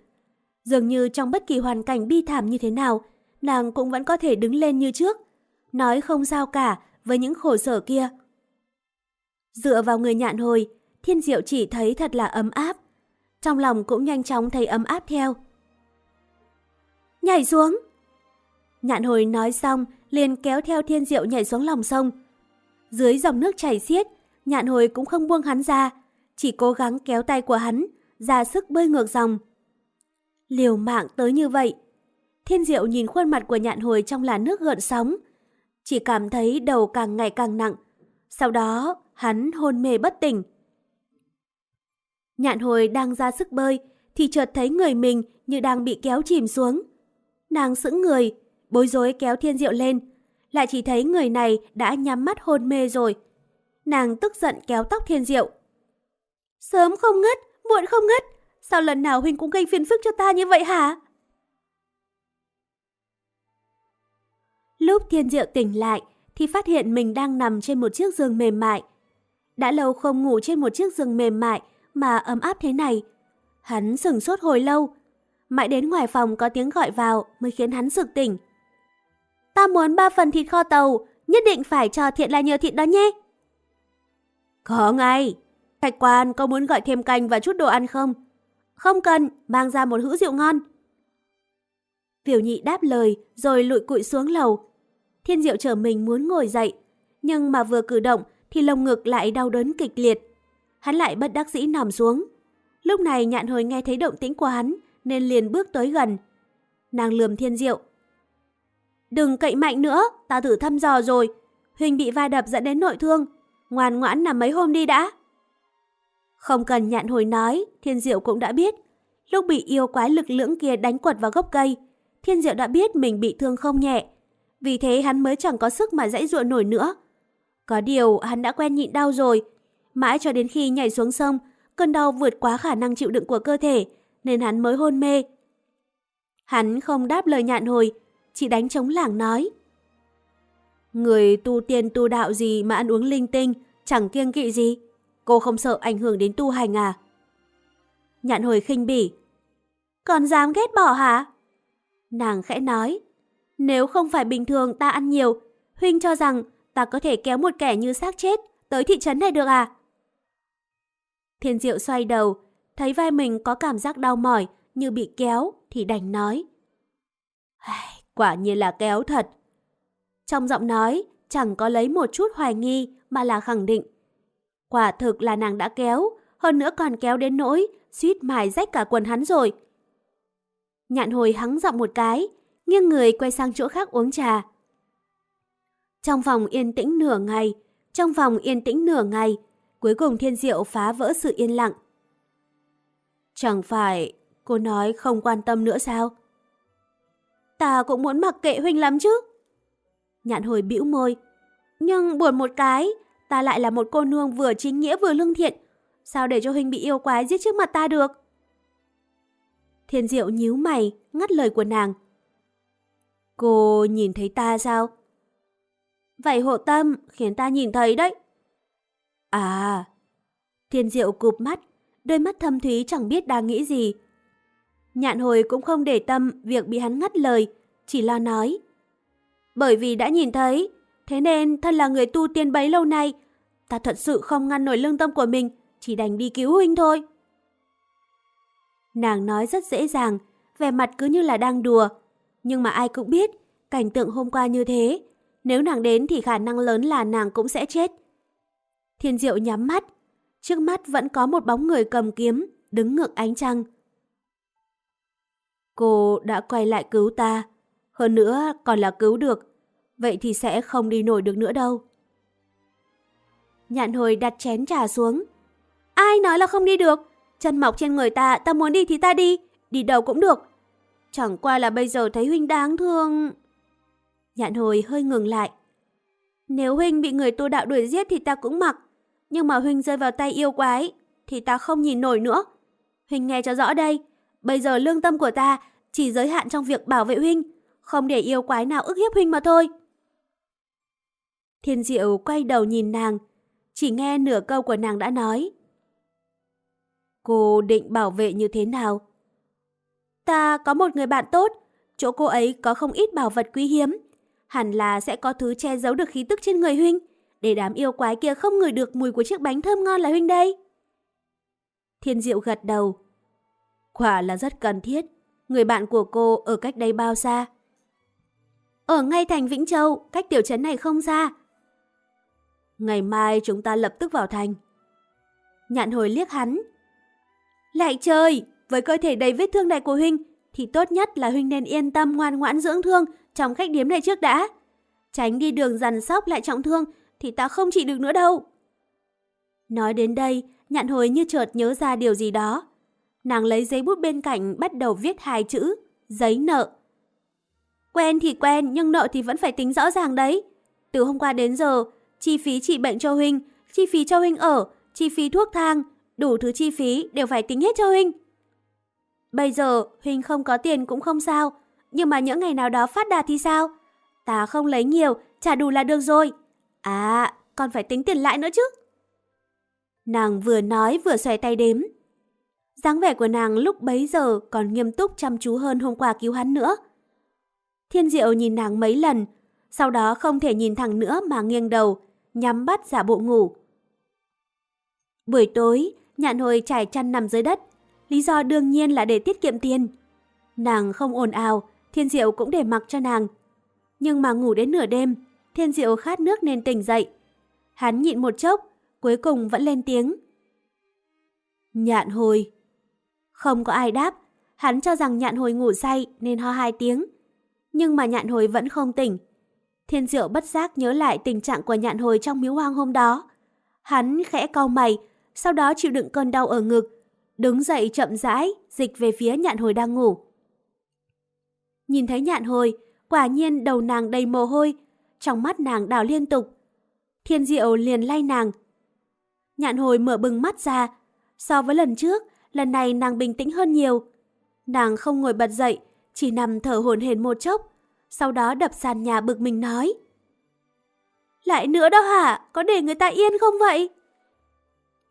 Dường như trong bất kỳ hoàn cảnh bi thảm như thế nào, nàng cũng vẫn có thể đứng lên như trước. Nói không sao cả với những khổ sở kia. Dựa vào người nhạn hồi, thiên diệu chỉ thấy thật là ấm áp. Trong lòng cũng nhanh chóng thấy ấm áp theo. Nhảy xuống! Nhạn hồi nói xong, liền kéo theo thiên diệu nhảy xuống lòng sông. Dưới dòng nước chảy xiết, nhạn hồi cũng không buông hắn ra, chỉ cố gắng kéo tay của hắn, ra sức bơi ngược dòng. Liều mạng tới như vậy. Thiên diệu nhìn khuôn mặt của nhạn hồi trong làn nước gợn sóng, chỉ cảm thấy đầu càng ngày càng nặng. Sau đó, hắn hôn mê bất tỉnh. Nhạn hồi đang ra sức bơi, thì chợt thấy người mình như đang bị kéo chìm xuống. Nàng sững người, bối rối kéo thiên diệu lên, lại chỉ thấy người này đã nhắm mắt hôn mê rồi. Nàng tức giận kéo tóc thiên diệu. Sớm không ngất, muộn không ngất, sao lần nào huynh cũng gây phiền phức cho ta như vậy hả? Lúc thiên diệu tỉnh lại thì phát hiện mình đang nằm trên một chiếc giường mềm mại. Đã lâu không ngủ trên một chiếc giường mềm mại mà ấm áp thế này. Hắn sửng sốt hồi lâu. Mãi đến ngoài phòng có tiếng gọi vào mới khiến hắn sực tỉnh. Ta muốn ba phần thịt kho tàu, nhất định phải cho thiện là nhờ thịt đó nhé. Có ngay. Thạch quan có muốn gọi thêm canh và chút đồ ăn không? Không cần, mang ra một hũ rượu ngon. Tiểu nhị đáp lời rồi lụi cụi xuống lầu. Thiên diệu trở mình muốn ngồi dậy, nhưng mà vừa cử động thì lồng ngực lại đau đớn kịch liệt. Hắn lại bất đắc dĩ nằm xuống. Lúc này nhạn hồi nghe thấy động tĩnh của hắn nên liền bước tới gần. Nàng lườm thiên diệu. Đừng cậy mạnh nữa, ta thử thăm dò rồi. Huỳnh bị va đập dẫn đến nội thương. Ngoan ngoãn nằm mấy hôm đi đã. Không cần nhạn hồi nói, thiên diệu cũng đã biết. Lúc bị yêu quái lực lưỡng kia đánh quật vào gốc cây, thiên diệu đã biết mình bị thương không nhẹ. Vì thế hắn mới chẳng có sức mà dãy ruộng nổi nữa. Có điều hắn đã quen nhịn đau rồi. Mãi cho đến khi nhảy xuống sông, cơn đau vượt quá khả năng chịu đựng của cơ thể, nên hắn mới hôn mê. Hắn không đáp lời nhạn hồi, chỉ đánh chống lảng nói. Người tu tiên tu đạo gì mà ăn uống linh tinh, chẳng kiêng kỵ gì. Cô không sợ ảnh hưởng đến tu hành à? Nhạn hồi khinh bỉ. Còn dám ghét bỏ hả? Nàng khẽ nói. Nếu không phải bình thường ta ăn nhiều, Huynh cho rằng ta có thể kéo một kẻ như xác chết tới thị trấn này được à? Thiên Diệu xoay đầu, thấy vai mình có cảm giác đau mỏi như bị kéo thì đành nói. Quả nhiên là kéo thật. Trong giọng nói chẳng có lấy một chút hoài nghi mà là khẳng định. Quả thực là nàng đã kéo, hơn nữa còn kéo đến nỗi suýt mài rách cả quần hắn rồi. Nhạn hồi hắng giọng một cái, nghiêng người quay sang chỗ khác uống trà. Trong phòng yên tĩnh nửa ngày, trong phòng yên tĩnh nửa ngày, cuối cùng thiên diệu phá vỡ sự yên lặng. Chẳng phải cô nói không quan tâm nữa sao? Ta cũng muốn mặc kệ huynh lắm chứ. Nhạn hồi bĩu môi. Nhưng buồn một cái, ta lại là một cô nương vừa chính nghĩa vừa lương thiện. Sao để cho huynh bị yêu quái giết trước mặt ta được? Thiên diệu nhíu mày, ngắt lời của nàng. Cô nhìn thấy ta sao? Vậy hộ tâm khiến ta nhìn thấy đấy. À, thiên diệu cụp mắt, đôi mắt thâm thúy chẳng biết đang nghĩ gì. Nhạn hồi cũng không để tâm việc bị hắn ngắt lời, chỉ lo nói. Bởi vì đã nhìn thấy, thế nên thân là người tu tiên bấy lâu nay, ta thật sự không ngăn nổi lương tâm của mình, chỉ đành đi cứu huynh thôi. Nàng nói rất dễ dàng, vẻ mặt cứ như là đang đùa. Nhưng mà ai cũng biết, cảnh tượng hôm qua như thế, nếu nàng đến thì khả năng lớn là nàng cũng sẽ chết. Thiên diệu nhắm mắt, trước mắt vẫn có một bóng người cầm kiếm, đứng ngược ánh trăng. Cô đã quay lại cứu ta, hơn nữa còn là cứu được, vậy thì sẽ không đi nổi được nữa đâu. Nhạn hồi đặt chén trà xuống. Ai nói là không đi được? Chân mọc trên người ta, ta muốn đi thì ta đi, đi đâu cũng được. Chẳng qua là bây giờ thấy Huynh đáng thương. Nhạn hồi hơi ngừng lại. Nếu Huynh bị người tu đạo đuổi giết thì ta cũng mặc. Nhưng mà Huynh rơi vào tay yêu quái, thì ta không nhìn nổi nữa. Huynh nghe cho rõ đây, bây giờ lương tâm của ta chỉ giới hạn trong việc bảo vệ Huynh, không để yêu quái nào ức hiếp Huynh mà thôi. Thiên diệu quay đầu nhìn nàng, chỉ nghe nửa câu của nàng đã nói. Cô định bảo vệ như thế nào? Ta có một người bạn tốt, chỗ cô ấy có không ít bảo vật quý hiếm. Hẳn là sẽ có thứ che giấu được khí tức trên người huynh, để đám yêu quái kia không ngửi được mùi của chiếc bánh thơm ngon là huynh đây. Thiên Diệu gật đầu. Quả là rất cần thiết. Người bạn của cô ở cách đây bao xa? Ở ngay thành Vĩnh Châu, cách tiểu trấn này không xa. Ngày mai chúng ta lập tức vào thành. Nhạn hồi liếc hắn. Lại trời, với cơ thể đầy vết thương này của Huynh, thì tốt nhất là Huynh nên yên tâm ngoan ngoãn dưỡng thương trong khách điếm này trước đã. Tránh đi đường dằn sóc lại trọng thương thì ta không chịu được nữa đâu. Nói đến đây, nhạn hồi như chợt nhớ ra điều gì đó. Nàng lấy giấy bút bên cạnh bắt đầu viết hai chữ, giấy nợ. Quen thì quen, nhưng nợ thì vẫn phải tính rõ ràng đấy. Từ hôm qua đến giờ, chi phí trị bệnh cho Huynh, chi phí cho Huynh ở, chi phí thuốc thang, đủ thứ chi phí đều phải tính hết cho Huynh. Bây giờ Huynh không có tiền cũng không sao, nhưng mà những ngày nào đó phát đạt thì sao? Ta không lấy nhiều, trả đủ là được rồi. À, còn phải tính tiền lại nữa chứ. Nàng vừa nói vừa xoay tay đếm. dáng vẻ của nàng lúc bấy giờ còn nghiêm túc chăm chú hơn hôm qua cứu hắn nữa. Thiên Diệu nhìn nàng mấy lần, sau đó không thể nhìn thẳng nữa mà nghiêng đầu, nhắm bắt giả bộ ngủ. Buổi tối, nhạn hồi trải chăn nằm dưới đất, lý do đương nhiên là để tiết kiệm tiền. Nàng không ồn ào, Thiên Diệu cũng để mặc cho nàng. Nhưng mà ngủ đến nửa đêm, Thiên Diệu khát nước nên tỉnh dậy. Hắn nhịn một chốc, cuối cùng vẫn lên tiếng. Nhạn hồi. Không có ai đáp, hắn cho rằng nhạn hồi ngủ say nên ho hai tiếng. Nhưng mà nhạn hồi vẫn không tỉnh. Thiên Diệu bất giác nhớ lại tình trạng của nhạn hồi trong miếu hoang hôm đó. Hắn khẽ cau mày, sau đó chịu đựng cơn đau ở ngực, đứng dậy chậm rãi, dịch về phía nhạn hồi đang ngủ. Nhìn thấy nhạn hồi, quả nhiên đầu nàng đầy mồ hôi, trong mắt nàng đảo liên tục. Thiên diệu liền lay nàng. Nhạn hồi mở bừng mắt ra, so với lần trước, lần này nàng bình tĩnh hơn nhiều. Nàng không ngồi bật dậy, chỉ nằm thở hổn hển một chốc, sau đó đập sàn nhà bực mình nói. Lại nữa đó hả? Có để người ta yên không vậy?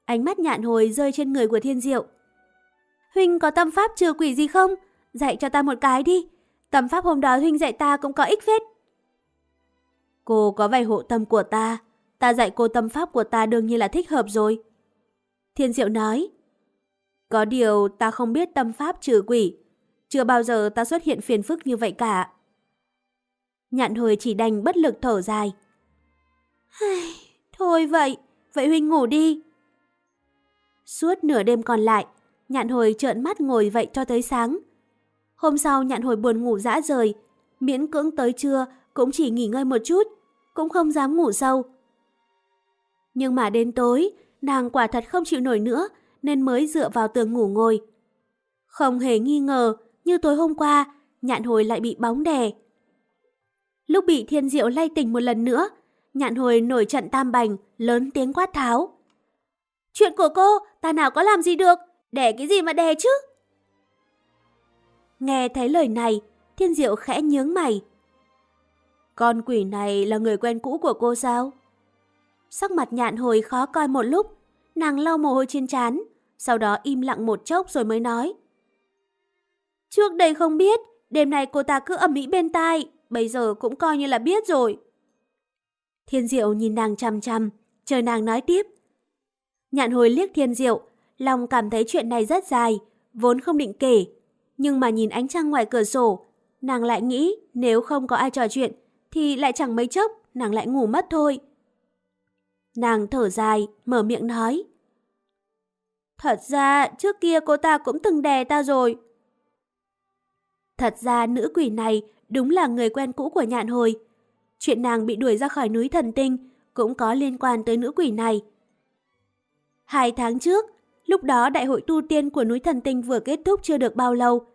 Ánh mắt nhạn hồi rơi trên người của thiên diệu. Huynh có tâm pháp trừ quỷ gì không? Dạy cho ta một cái đi. Tâm pháp hôm đó Huynh dạy ta cũng có ích phết. Cô có vài hộ tâm của ta. Ta dạy cô tâm pháp của ta đương nhiên là thích hợp rồi. Thiên diệu nói. Có điều ta không biết tâm pháp trừ quỷ. Chưa bao giờ ta xuất hiện phiền phức như vậy cả. Nhạn hồi chỉ đành bất lực thở dài. Thôi vậy, vậy Huynh ngủ đi. Suốt nửa đêm còn lại, nhạn hồi trợn mắt ngồi vậy cho tới sáng. Hôm sau nhạn hồi buồn ngủ dã rời, miễn cưỡng tới trưa cũng chỉ nghỉ ngơi một chút, cũng không dám ngủ sâu. Nhưng mà đến tối, nàng quả thật không chịu nổi nữa nên mới dựa vào tường ngủ ngồi. Không hề nghi ngờ, như tối hôm qua, nhạn hồi lại bị bóng đè. Lúc bị thiên diệu lay tỉnh một lần nữa, nhạn hồi nổi trận tam bành, lớn tiếng quát tháo. Chuyện của cô, ta nào có làm gì được, đè cái gì mà đè chứ? Nghe thấy lời này, thiên diệu khẽ nhướng mày. Con quỷ này là người quen cũ của cô sao? Sắc mặt nhạn hồi khó coi một lúc, nàng lau mồ hôi trên trán, sau đó im lặng một chốc rồi mới nói. Trước đây không biết, đêm nay cô ta cứ ầm ĩ bên tai, bây giờ cũng coi như là biết rồi. Thiên Diệu nhìn nàng chăm chăm, chờ nàng nói tiếp. Nhạn hồi liếc Thiên Diệu, lòng cảm thấy chuyện này rất dài, vốn không định kể. Nhưng mà nhìn ánh trăng ngoài cửa sổ, nàng lại nghĩ nếu không có ai trò chuyện, thì lại chẳng mấy chốc, nàng lại ngủ mất thôi. Nàng thở dài, mở miệng nói. Thật ra, trước kia cô ta cũng từng đè ta rồi. Thật ra nữ quỷ này đúng là người quen cũ của nhạn hồi. Chuyện nàng bị đuổi ra khỏi núi thần tinh cũng có liên quan tới nữ quỷ này. Hai tháng trước, lúc đó đại hội tu tiên của núi thần tinh vừa kết thúc chưa được bao lâu.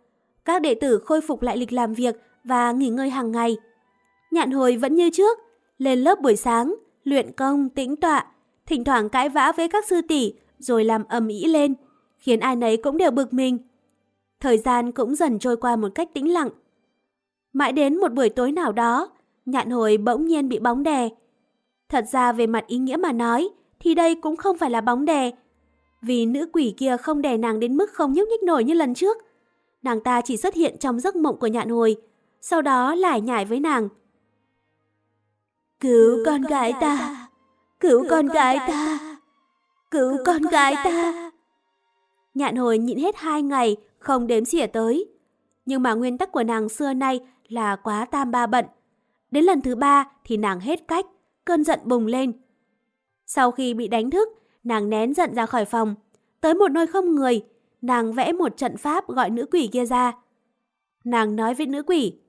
Các đệ tử khôi phục lại lịch làm việc và nghỉ ngơi hàng ngày. Nhạn hồi vẫn như trước, lên lớp buổi sáng, luyện công, tĩnh tọa, thỉnh thoảng cãi vã với các sư tỷ rồi làm ầm ĩ lên, khiến ai nấy cũng đều bực mình. Thời gian cũng dần trôi qua một cách tĩnh lặng. Mãi đến một buổi tối nào đó, nhạn hồi bỗng nhiên bị bóng đè. Thật ra về mặt ý nghĩa mà nói, thì đây cũng không phải là bóng đè. Vì nữ quỷ kia không đè nàng đến mức không nhúc nhích nổi như lần trước. Nàng ta chỉ xuất hiện trong giấc mộng của nhạn hồi, sau đó lại nhảy với nàng. Cứu con gái ta! Cứu con gái ta! Cứu con gái ta! Nhạn hồi nhịn hết hai ngày, không đếm xỉa tới. Nhưng mà nguyên tắc của nàng xưa nay là quá tam ba bận. Đến lần thứ ba thì nàng hết cách, cơn giận bùng lên. Sau khi bị đánh thức, nàng nén giận ra khỏi phòng. Tới một nơi không người, nàng vẽ một trận pháp gọi nữ quỷ kia ra. Nàng nói với nữ quỷ.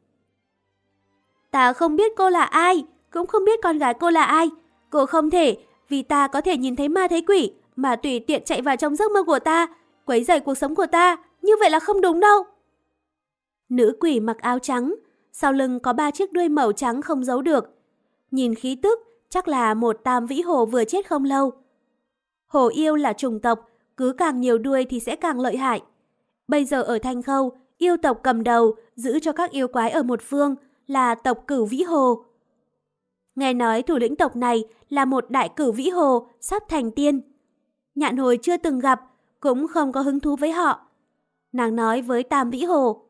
Ta không biết cô là ai, cũng không biết con gái cô là ai. Cô không thể, vì ta có thể nhìn thấy ma thấy quỷ, mà tùy tiện chạy vào trong giấc mơ của ta, quấy rầy cuộc sống của ta, như vậy là không đúng đâu. Nữ quỷ mặc áo trắng, sau lưng có ba chiếc đuôi màu trắng không giấu được. Nhìn khí tức, chắc là một tam vĩ hồ vừa chết không lâu. Hồ yêu là trùng tộc, cứ càng nhiều đuôi thì sẽ càng lợi hại. Bây giờ ở Thanh Khâu, yêu tộc cầm đầu, giữ cho các yêu quái ở một phương là tộc cửu vĩ hồ. Nghe nói thủ lĩnh tộc này là một đại cử vĩ hồ sắp thành tiên. Nhạn hồi chưa từng gặp, cũng không có hứng thú với họ. Nàng nói với Tam Vĩ Hồ.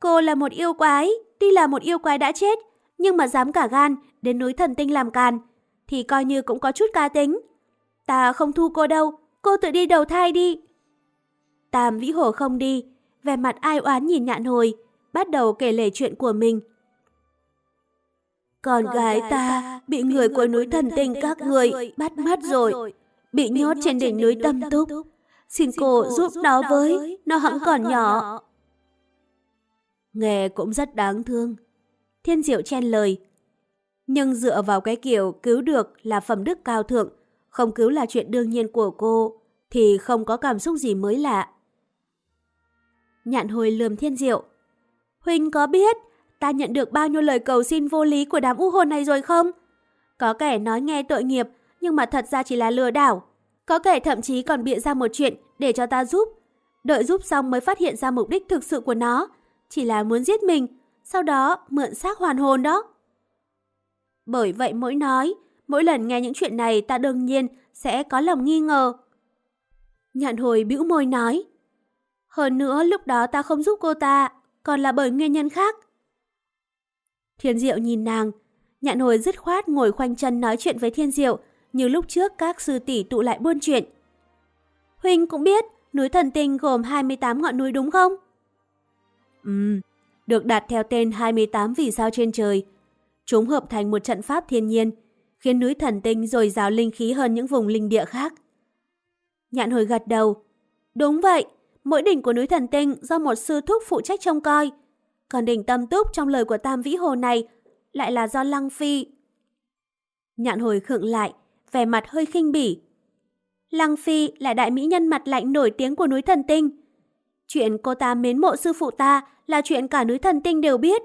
Cô là một yêu quái, tuy là một yêu quái đã chết, nhưng mà dám cả gan đến núi thần tinh làm càn, thì coi như cũng có chút cá tính. Ta không thu cô đâu, cô tự đi đầu thai đi. Tam Vĩ Hồ không đi, vẻ mặt ai oán nhìn nhạn hồi, bắt đầu kể lể chuyện của mình. Con gái ta bị người của núi thần tinh các người bắt mất rồi, bị nhốt trên đỉnh núi tâm túc. Xin cô giúp nó với, nó hẳn còn nhỏ. Nghe cũng rất đáng thương. Thiên diệu chen lời. Nhưng dựa vào cái kiểu cứu được là phẩm đức cao thượng, không cứu là chuyện đương nhiên của cô, thì không có cảm xúc gì mới lạ. Nhạn hồi lườm thiên diệu. Huynh có biết ta nhận được bao nhiêu lời cầu xin vô lý của đám u hồn này rồi không? Có kẻ nói nghe tội nghiệp, nhưng mà thật ra chỉ là lừa đảo. Có kẻ thậm chí còn bịa ra một chuyện để cho ta giúp. Đợi giúp xong mới phát hiện ra mục đích thực sự của nó, chỉ là muốn giết mình, sau đó mượn xác hoàn hồn đó. Bởi vậy mỗi nói, mỗi lần nghe những chuyện này ta đương nhiên sẽ có lòng nghi ngờ. Nhạn hồi bĩu môi nói. Hơn nữa lúc đó ta không giúp cô ta, còn là bởi nguyên nhân khác. Thiên Diệu nhìn nàng, nhạn hồi dứt khoát ngồi khoanh chân nói chuyện với Thiên Diệu, như lúc trước các sư tỷ tụ lại buôn chuyện. Huynh cũng biết, núi thần tinh gồm 28 ngọn núi đúng không? Ừm, được đặt theo tên 28 vì sao trên trời. Chúng hợp thành một trận pháp thiên nhiên, khiến núi thần tinh dồi dào linh khí hơn những vùng linh địa khác. Nhạn hồi gật đầu. Đúng vậy, mỗi đỉnh của núi thần tinh do một sư thúc phụ trách trông coi. Còn đỉnh tâm túc trong lời của Tam Vĩ Hồ này lại là do Lăng Phi. Nhạn hồi khựng lại, vẻ mặt hơi khinh bỉ. Lăng Phi là đại mỹ nhân mặt lạnh nổi tiếng của núi thần tinh. Chuyện cô ta mến mộ sư phụ ta là chuyện cả núi thần tinh đều biết.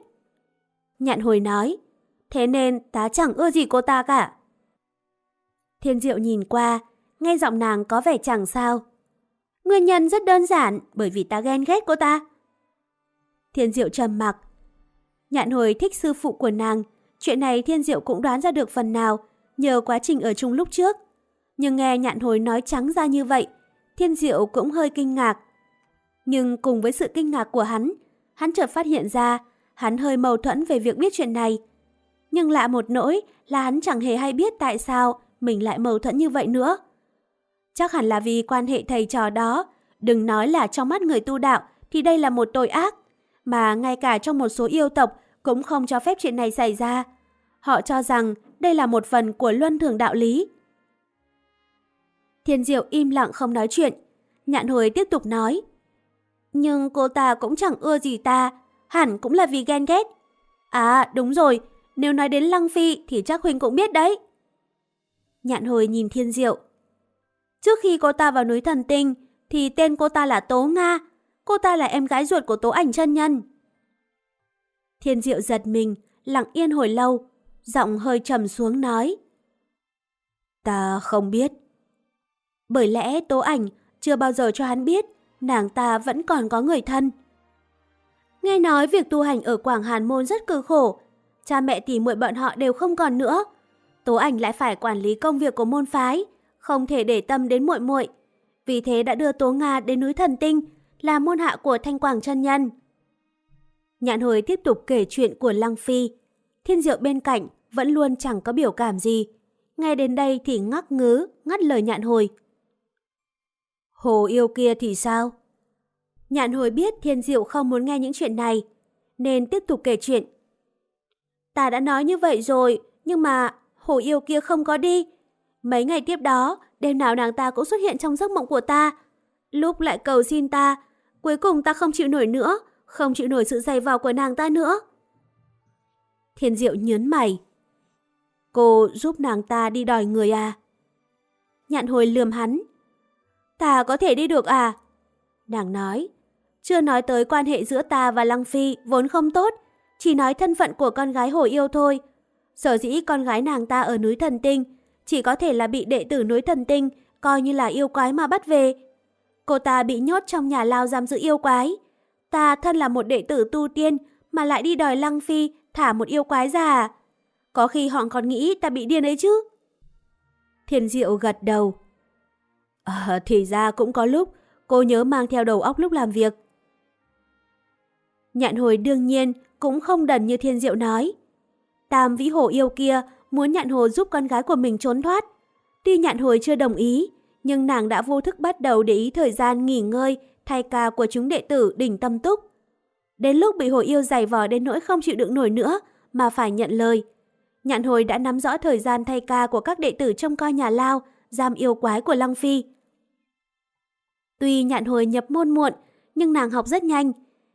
Nhạn hồi nói, thế nên ta chẳng ưa gì cô ta cả. Thiên diệu nhìn qua, nghe giọng nàng có vẻ chẳng sao. Nguyên nhân rất đơn giản bởi vì ta ghen ghét cô ta. Thiên diệu trầm mặc. Nhạn hồi thích sư phụ của nàng, chuyện này thiên diệu cũng đoán ra được phần nào nhờ quá trình ở chung lúc trước. Nhưng nghe nhạn hồi nói trắng ra như vậy, Thiên Diệu cũng hơi kinh ngạc. Nhưng cùng với sự kinh ngạc của hắn, hắn chợt phát hiện ra hắn hơi mâu thuẫn về việc biết chuyện này. Nhưng lạ một nỗi là hắn chẳng hề hay biết tại sao mình lại mâu thuẫn như vậy nữa. Chắc hẳn là vì quan hệ thầy trò đó, đừng nói là trong mắt người tu đạo thì đây là một tội ác, mà ngay cả trong một số yêu tộc cũng không cho phép chuyện này xảy ra. Họ cho rằng đây là một phần của luân thường đạo lý. Thiên Diệu im lặng không nói chuyện. Nhạn hồi tiếp tục nói. Nhưng cô ta cũng chẳng ưa gì ta, hẳn cũng là vì ghen ghét. À đúng rồi, nếu nói đến Lăng Phi thì chắc Huynh cũng biết đấy. Nhạn hồi nhìn Thiên Diệu. Trước khi cô ta vào núi thần tinh thì tên cô ta là Tố Nga. Cô ta là em gái ruột của Tố Ảnh chân Nhân. Thiên Diệu giật mình, lặng yên hồi lâu, giọng hơi trầm xuống nói. Ta không biết. Bởi lẽ Tố Ảnh chưa bao giờ cho hắn biết nàng ta vẫn còn có người thân. Nghe nói việc tu hành ở Quảng Hàn Môn rất cực khổ, cha mẹ tỷ muội bọn họ đều không còn nữa. Tố Ảnh lại phải quản lý công việc của môn phái, không thể để tâm đến muội muội. Vì thế đã đưa Tố Nga đến núi Thần Tinh, là môn hạ của Thanh Quảng chân nhân. Nhạn hồi tiếp tục kể chuyện của Lăng Phi. Thiên diệu bên cạnh vẫn luôn chẳng có biểu cảm gì. Nghe đến đây thì ngắc ngứ, ngắt lời nhạn hồi. Hồ yêu kia thì sao? Nhạn hồi biết thiên diệu không muốn nghe những chuyện này, nên tiếp tục kể chuyện. Ta đã nói như vậy rồi, nhưng mà hồ yêu kia không có đi. Mấy ngày tiếp đó, đêm nào nàng ta cũng xuất hiện trong giấc mộng của ta. Lúc lại cầu xin ta, cuối cùng ta không chịu nổi nữa, không chịu nổi sự dày vào của nàng ta nữa. Thiên diệu nhớn mày. Cô giúp nàng ta đi đòi người à? Nhạn hồi lườm hắn. Ta có thể đi được à? Nàng nói. Chưa nói tới quan hệ giữa ta và Lăng Phi vốn không tốt, chỉ nói thân phận của con gái hồ yêu thôi. Sở dĩ con gái nàng ta ở núi thần tinh, chỉ có thể là bị đệ tử núi thần tinh coi như là yêu quái mà bắt về. Cô ta bị nhốt trong nhà lao giam giữ yêu quái. Ta thân là một đệ tử tu tiên mà lại đi đòi Lăng Phi thả một yêu quái ra à? Có khi họ còn nghĩ ta bị điên ấy chứ. Thiên Diệu gật đầu. Ờ, thì ra cũng có lúc cô nhớ mang theo đầu óc lúc làm việc. Nhạn hồi đương nhiên cũng không đần như Thiên Diệu nói. Tam vĩ hổ yêu kia muốn nhạn hồi giúp con gái của mình trốn thoát. Tuy nhạn hồi chưa đồng ý, nhưng nàng đã vô thức bắt đầu để ý thời gian nghỉ ngơi thay ca của chúng đệ tử đỉnh tâm túc. Đến lúc bị hồi yêu giày vò đến nỗi không chịu đựng nổi nữa mà phải nhận lời. Nhạn hồi đã nắm rõ thời gian thay ca của các đệ tử trong coi nhà lao, giam yêu quái của Lăng Phi. Tuy nhạn hồi nhập môn muộn, nhưng nàng học rất nhanh.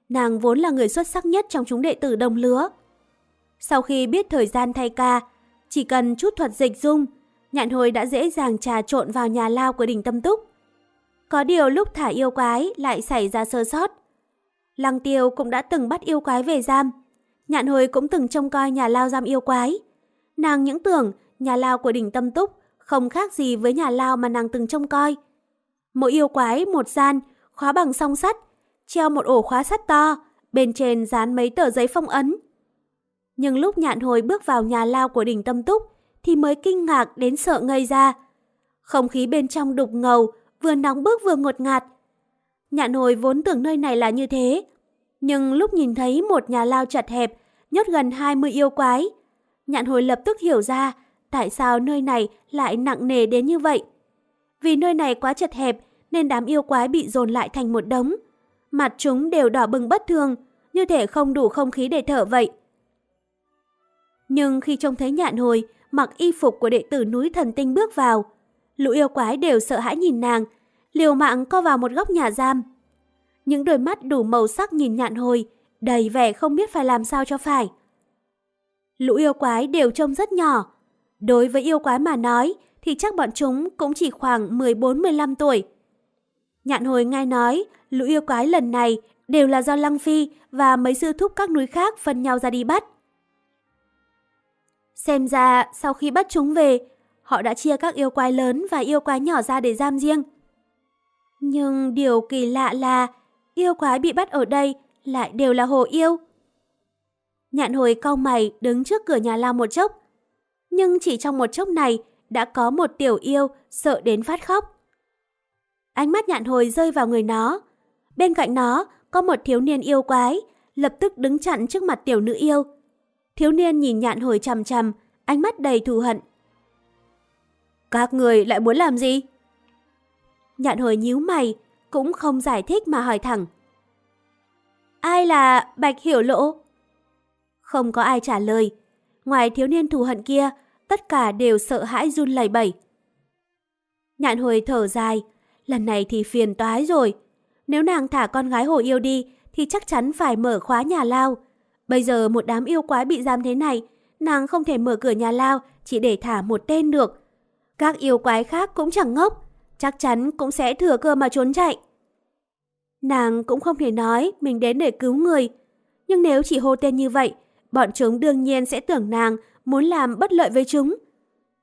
Nàng vốn là người xuất sắc nhất trong chúng đệ tử đồng lứa. Sau khi biết thời gian thay ca, chỉ cần chút thuật dịch dung, nhạn hồi đã dễ dàng trà trộn vào nhà lao của đỉnh tâm túc. Có điều lúc thả yêu quái lại xảy ra sơ sót. Lăng tiêu cũng đã từng bắt yêu quái về giam. Nhạn hồi cũng từng trông coi nhà lao giam yêu quái. Nàng những tưởng nhà lao của đỉnh tâm túc không khác gì với nhà lao mà nàng từng trông coi. Mỗi yêu quái một gian, khóa bằng song sắt, treo một ổ khóa sắt to, bên trên dán mấy tờ giấy phong ấn. Nhưng lúc nhạn hồi bước vào nhà lao của đỉnh tâm túc, thì mới kinh ngạc đến sợ ngây ra. Không khí bên trong đục ngầu, vừa nóng bức vừa ngột ngạt. Nhạn hồi vốn tưởng nơi này là như thế. Nhưng lúc nhìn thấy một nhà lao chật hẹp, nhốt gần 20 yêu quái, nhạn hồi lập tức hiểu ra tại sao nơi này lại nặng nề đến như vậy. Vì nơi này quá chật hẹp nên đám yêu quái bị dồn lại thành một đống. Mặt chúng đều đỏ bừng bất thường, như thể không đủ không khí để thở vậy. Nhưng khi trông thấy nhạn hồi mặc y phục của đệ tử núi thần tinh bước vào, lũ yêu quái đều sợ hãi nhìn nàng, liều mạng co vào một góc nhà giam. Những đôi mắt đủ màu sắc nhìn nhạn hồi, đầy vẻ không biết phải làm sao cho phải. Lũ yêu quái đều trông rất nhỏ. Đối với yêu quái mà nói, thì chắc bọn chúng cũng chỉ khoảng 14-15 tuổi. Nhạn hồi ngay nói, lũ yêu quái lần này đều là do Lăng Phi và mấy sư thúc các núi khác phân nhau ra đi bắt. Xem ra, sau khi bắt chúng về, họ đã chia các yêu quái lớn và yêu quái nhỏ ra để giam riêng. Nhưng điều kỳ lạ là yêu quái bị bắt ở đây lại đều là hồ yêu. Nhạn hồi cau mày đứng trước cửa nhà lao một chốc. Nhưng chỉ trong một chốc này đã có một tiểu yêu sợ đến phát khóc. Ánh mắt nhạn hồi rơi vào người nó. Bên cạnh nó có một thiếu niên yêu quái, lập tức đứng chặn trước mặt tiểu nữ yêu. Thiếu niên nhìn nhạn hồi chằm chằm, ánh mắt đầy thù hận. Các người lại muốn làm gì? Nhạn hồi nhíu mày, cũng không giải thích mà hỏi thẳng. Ai là Bạch Hiểu Lộ? Không có ai trả lời. Ngoài thiếu niên thù hận kia, tất cả đều sợ hãi run lẩy bẩy. Nhạn hồi thở dài, lần này thì phiền toái rồi. Nếu nàng thả con gái hồ yêu đi, thì chắc chắn phải mở khóa nhà lao. Bây giờ một đám yêu quái bị giam thế này, nàng không thể mở cửa nhà lao chỉ để thả một tên được. Các yêu quái khác cũng chẳng ngốc, chắc chắn cũng sẽ thừa cơ mà trốn chạy. Nàng cũng không thể nói mình đến để cứu người. Nhưng nếu chỉ hô tên như vậy, bọn chúng đương nhiên sẽ tưởng nàng muốn làm bất lợi với chúng.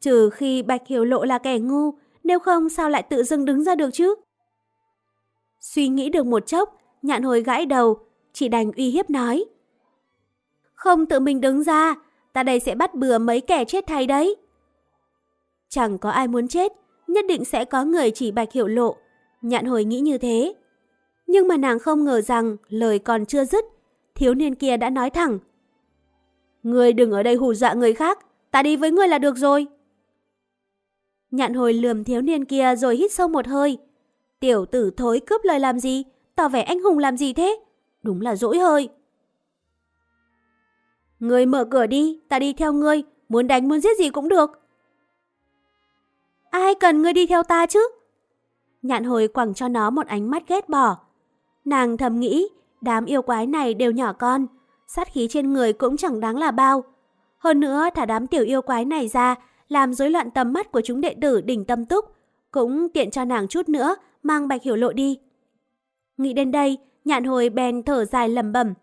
Trừ khi Bạch Hiểu Lộ là kẻ ngu, nếu không sao lại tự dưng đứng ra được chứ? Suy nghĩ được một chốc, nhạn hồi gãi đầu, chỉ đành uy hiếp nói. Không tự mình đứng ra, ta đây sẽ bắt bừa mấy kẻ chết thay đấy. Chẳng có ai muốn chết, nhất định sẽ có người chỉ Bạch Hiểu Lộ. Nhạn hồi nghĩ như thế, nhưng mà nàng không ngờ rằng lời còn chưa dứt, thiếu niên kia đã nói thẳng. Ngươi đừng ở đây hù dọa người khác, ta đi với ngươi là được rồi. Nhạn hồi lườm thiếu niên kia rồi hít sâu một hơi. Tiểu tử thối cướp lời làm gì, tỏ vẻ anh hùng làm gì thế? Đúng là dỗi hơi. Ngươi mở cửa đi, ta đi theo ngươi, muốn đánh muốn giết gì cũng được. Ai cần ngươi đi theo ta chứ? Nhạn hồi quẳng cho nó một ánh mắt ghét bỏ. Nàng thầm nghĩ, đám yêu quái này đều nhỏ con, sát khí trên người cũng chẳng đáng là bao. Hơn nữa, thả đám tiểu yêu quái này ra, làm rối loạn tầm mắt của chúng đệ tử đỉnh tâm túc, cũng tiện cho nàng chút nữa, mang bạch hiểu lộ đi. Nghĩ đến đây, nhạn hồi bèn thở dài lầm bẩm.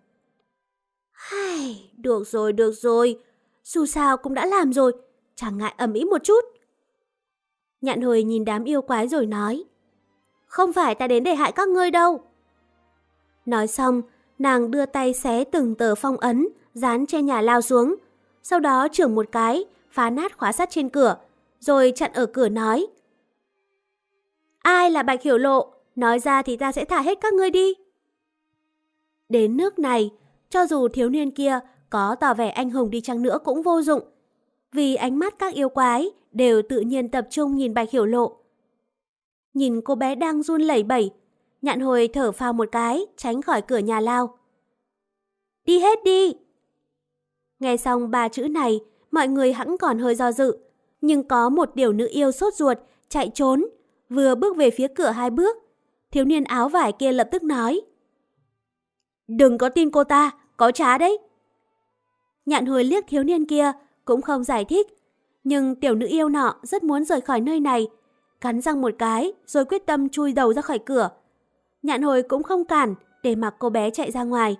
Hay, được rồi, được rồi, dù sao cũng đã làm rồi, chẳng ngại ẩm ý một chút. Nhạn hồi nhìn đám yêu quái rồi nói, không phải ta đến để hại các ngươi đâu. Nói xong, nàng đưa tay xé từng tờ phong ấn, dán trên nhà lao xuống. Sau đó trưởng một cái, phá nát khóa sắt trên cửa, rồi chặn ở cửa nói. Ai là Bạch Hiểu Lộ? Nói ra thì ta sẽ thả hết các ngươi đi. Đến nước này, cho dù thiếu niên kia có tỏ vẻ anh hùng đi chăng nữa cũng vô dụng. Vì ánh mắt các yêu quái đều tự nhiên tập trung nhìn Bạch Hiểu Lộ. Nhìn cô bé đang run lẩy bẩy, Nhạn hồi thở phào một cái, tránh khỏi cửa nhà lao. Đi hết đi! Nghe xong ba chữ này, mọi người hẳn còn hơi do dự. Nhưng có một điều nữ yêu sốt ruột, chạy trốn, vừa bước về phía cửa hai bước. Thiếu niên áo vải kia lập tức nói. Đừng có tin cô ta, có trá đấy. Nhạn hồi liếc thiếu niên kia, cũng không giải thích. Nhưng tiểu nữ yêu nọ rất muốn rời khỏi nơi này. Cắn răng một cái, rồi quyết tâm chui đầu ra khỏi cửa. Nhạn hồi cũng không cản để mặc cô bé chạy ra ngoài.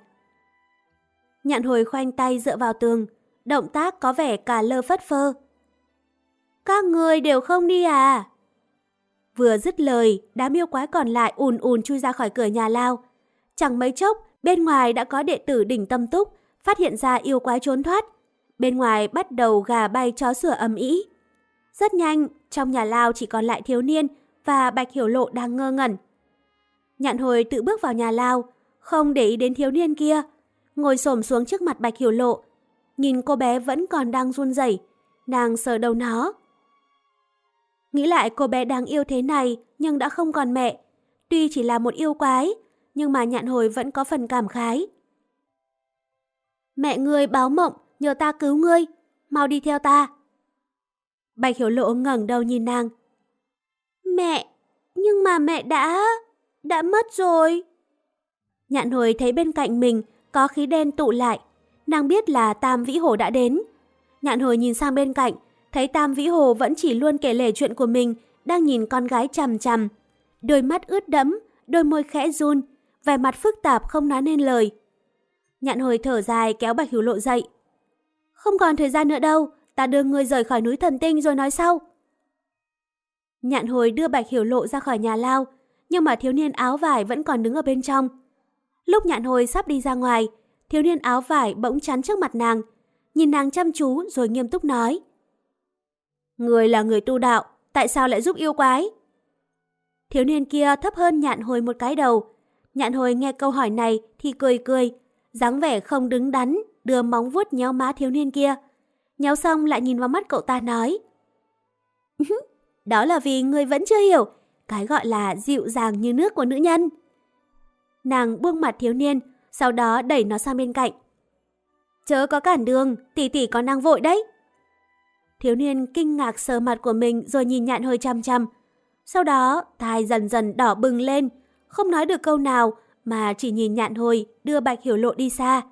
Nhạn hồi khoanh tay dựa vào tường, động tác có vẻ cả lơ phất phơ. Các người đều không đi à? Vừa dứt lời, đám yêu quái còn lại ùn ùn chui ra khỏi cửa nhà lao. Chẳng mấy chốc, bên ngoài đã có đệ tử đỉnh tâm túc, phát hiện ra yêu quái trốn thoát. Bên ngoài bắt đầu gà bay chó sửa ầm ĩ. Rất nhanh, trong nhà lao chỉ còn lại thiếu niên và Bạch Hiểu Lộ đang ngơ ngẩn. Nhạn hồi tự bước vào nhà lao, không để ý đến thiếu niên kia. Ngồi xổm xuống trước mặt Bạch Hiểu Lộ. Nhìn cô bé vẫn còn đang run rẩy, nàng sờ đầu nó. Nghĩ lại cô bé đáng yêu thế này nhưng đã không còn mẹ. Tuy chỉ là một yêu quái, nhưng mà nhạn hồi vẫn có phần cảm khái. Mẹ ngươi báo mộng, nhờ ta cứu ngươi, mau đi theo ta. Bạch Hiểu Lộ ngẩng đầu nhìn nàng. Mẹ, nhưng mà mẹ đã đã mất rồi. Nhạn hồi thấy bên cạnh mình có khí đen tụ lại, nàng biết là Tam Vĩ Hồ đã đến. Nhạn hồi nhìn sang bên cạnh, thấy Tam Vĩ Hồ vẫn chỉ luôn kể lể chuyện của mình, đang nhìn con gái chằm chằm. Đôi mắt ướt đẫm, đôi môi khẽ run, vẻ mặt phức tạp không nói nên lời. Nhạn hồi thở dài kéo Bạch Hiểu Lộ dậy. Không còn thời gian nữa đâu, ta đưa người rời khỏi núi thần tinh rồi nói sau. Nhạn hồi đưa Bạch Hiểu Lộ ra khỏi nhà lao, nhưng mà thiếu niên áo vải vẫn còn đứng ở bên trong. Lúc nhạn hồi sắp đi ra ngoài, thiếu niên áo vải bỗng chắn trước mặt nàng, nhìn nàng chăm chú rồi nghiêm túc nói. Người là người tu đạo, tại sao lại giúp yêu quái? Thiếu niên kia thấp hơn nhạn hồi một cái đầu. Nhạn hồi nghe câu hỏi này thì cười cười, dáng vẻ không đứng đắn, đưa móng vuốt nhéo má thiếu niên kia. Nhéo xong lại nhìn vào mắt cậu ta nói. Đó là vì người vẫn chưa hiểu, cái gọi là dịu dàng như nước của nữ nhân. Nàng buông mặt thiếu niên, sau đó đẩy nó sang bên cạnh. Chớ có cản đường, tỷ tỷ còn năng vội đấy. Thiếu niên kinh ngạc sờ mặt của mình rồi nhìn nhạn hơi chăm chăm. Sau đó, tai dần dần đỏ bừng lên, không nói được câu nào mà chỉ nhìn nhạn hồi đưa bạch hiểu lộ đi xa.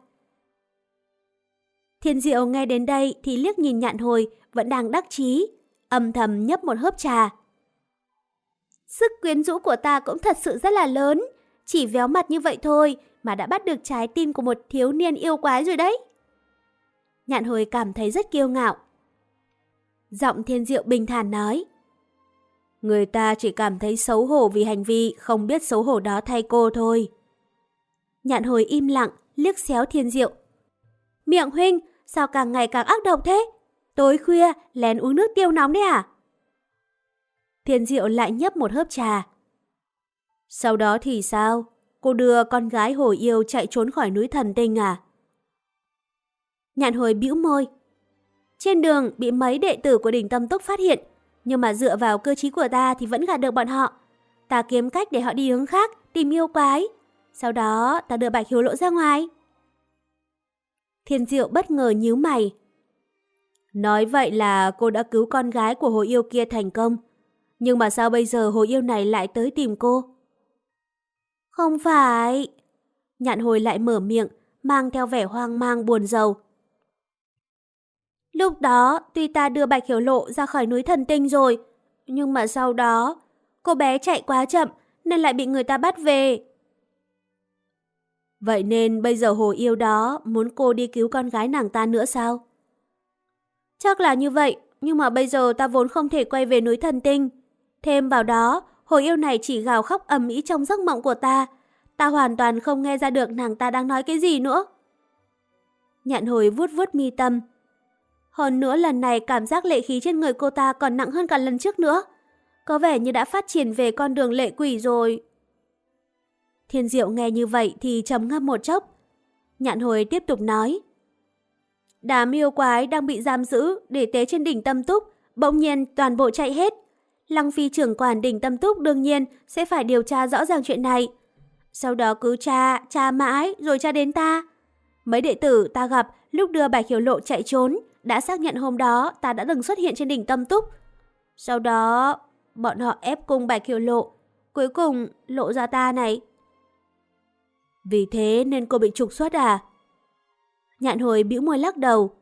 Thiên diệu nghe đến đây thì liếc nhìn nhạn hồi vẫn đang đắc chí, âm thầm nhấp một hớp trà. Sức quyến rũ của ta cũng thật sự rất là lớn, chỉ véo mặt như vậy thôi mà đã bắt được trái tim của một thiếu niên yêu quái rồi đấy. Nhạn hồi cảm thấy rất kiêu ngạo. Giọng thiên diệu bình thản nói. Người ta chỉ cảm thấy xấu hổ vì hành vi không biết xấu hổ đó thay cô thôi. Nhạn hồi im lặng, liếc xéo thiên diệu. Miệng huynh, sao càng ngày càng ác độc thế? Tối khuya, lén uống nước tiêu nóng đấy à? Thiên diệu lại nhấp một hớp trà. Sau đó thì sao? Cô đưa con gái hồi yêu chạy trốn khỏi núi thần tinh à? Nhạn hồi bĩu môi. Trên đường bị mấy đệ tử của đỉnh tâm túc phát hiện, nhưng mà dựa vào cơ trí của ta thì vẫn gạt được bọn họ. Ta kiếm cách để họ đi hướng khác, tìm yêu quái. Sau đó ta đưa bạch hiếu lộ ra ngoài. Thiên diệu bất ngờ nhíu mày. Nói vậy là cô đã cứu con gái của hồ yêu kia thành công. Nhưng mà sao bây giờ hồ yêu này lại tới tìm cô? Không phải. Nhạn hồi lại mở miệng, mang theo vẻ hoang mang buồn rầu. Lúc đó, tuy ta đưa Bạch Hiểu Lộ ra khỏi núi thần tinh rồi, nhưng mà sau đó, cô bé chạy quá chậm nên lại bị người ta bắt về. Vậy nên bây giờ hồ yêu đó muốn cô đi cứu con gái nàng ta nữa sao? Chắc là như vậy, nhưng mà bây giờ ta vốn không thể quay về núi thần tinh. Thêm vào đó, hồ yêu này chỉ gào khóc ầm ĩ trong giấc mộng của ta. Ta hoàn toàn không nghe ra được nàng ta đang nói cái gì nữa. Nhạn hồi vuốt vuốt mi tâm, hơn nữa lần này cảm giác lệ khí trên người cô ta còn nặng hơn cả lần trước nữa. Có vẻ như đã phát triển về con đường lệ quỷ rồi. Thiên Diệu nghe như vậy thì trầm ngâm một chốc. Nhạn hồi tiếp tục nói. Đám yêu quái đang bị giam giữ để tế trên đỉnh tâm túc, bỗng nhiên toàn bộ chạy hết. Lăng phi trưởng quản đỉnh tâm túc đương nhiên sẽ phải điều tra rõ ràng chuyện này. Sau đó cứ tra, tra mãi rồi tra đến ta. Mấy đệ tử ta gặp lúc đưa bài hiểu lộ chạy trốn, đã xác nhận hôm đó ta đã từng xuất hiện trên đỉnh tâm túc. Sau đó, bọn họ ép cung bạch hiểu lộ, cuối cùng lộ ra ta này. Vì thế nên cô bị trục xuất à? Nhạn hồi bĩu môi lắc đầu.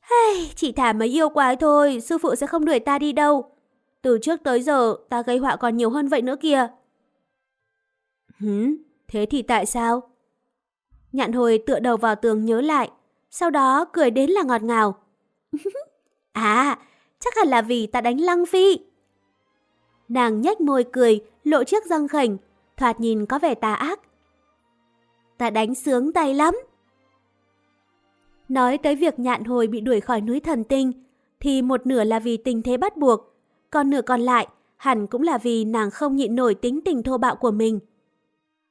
Hey, chỉ thả mấy yêu quái thôi, sư phụ sẽ không đuổi ta đi đâu. Từ trước tới giờ, ta gây họa còn nhiều hơn vậy nữa kìa. Hứ, thế thì tại sao? Nhạn hồi tựa đầu vào tường nhớ lại sau đó cười đến là ngọt ngào. (laughs) à, chắc hẳn là vì ta đánh Lăng Phi. Nàng nhếch môi cười, lộ chiếc răng khảnh, thoạt nhìn có vẻ tà ác. Ta đánh sướng tay lắm. Nói tới việc nhạn hồi bị đuổi khỏi núi thần tinh, thì một nửa là vì tình thế bắt buộc, còn nửa còn lại hẳn cũng là vì nàng không nhịn nổi tính tình thô bạo của mình.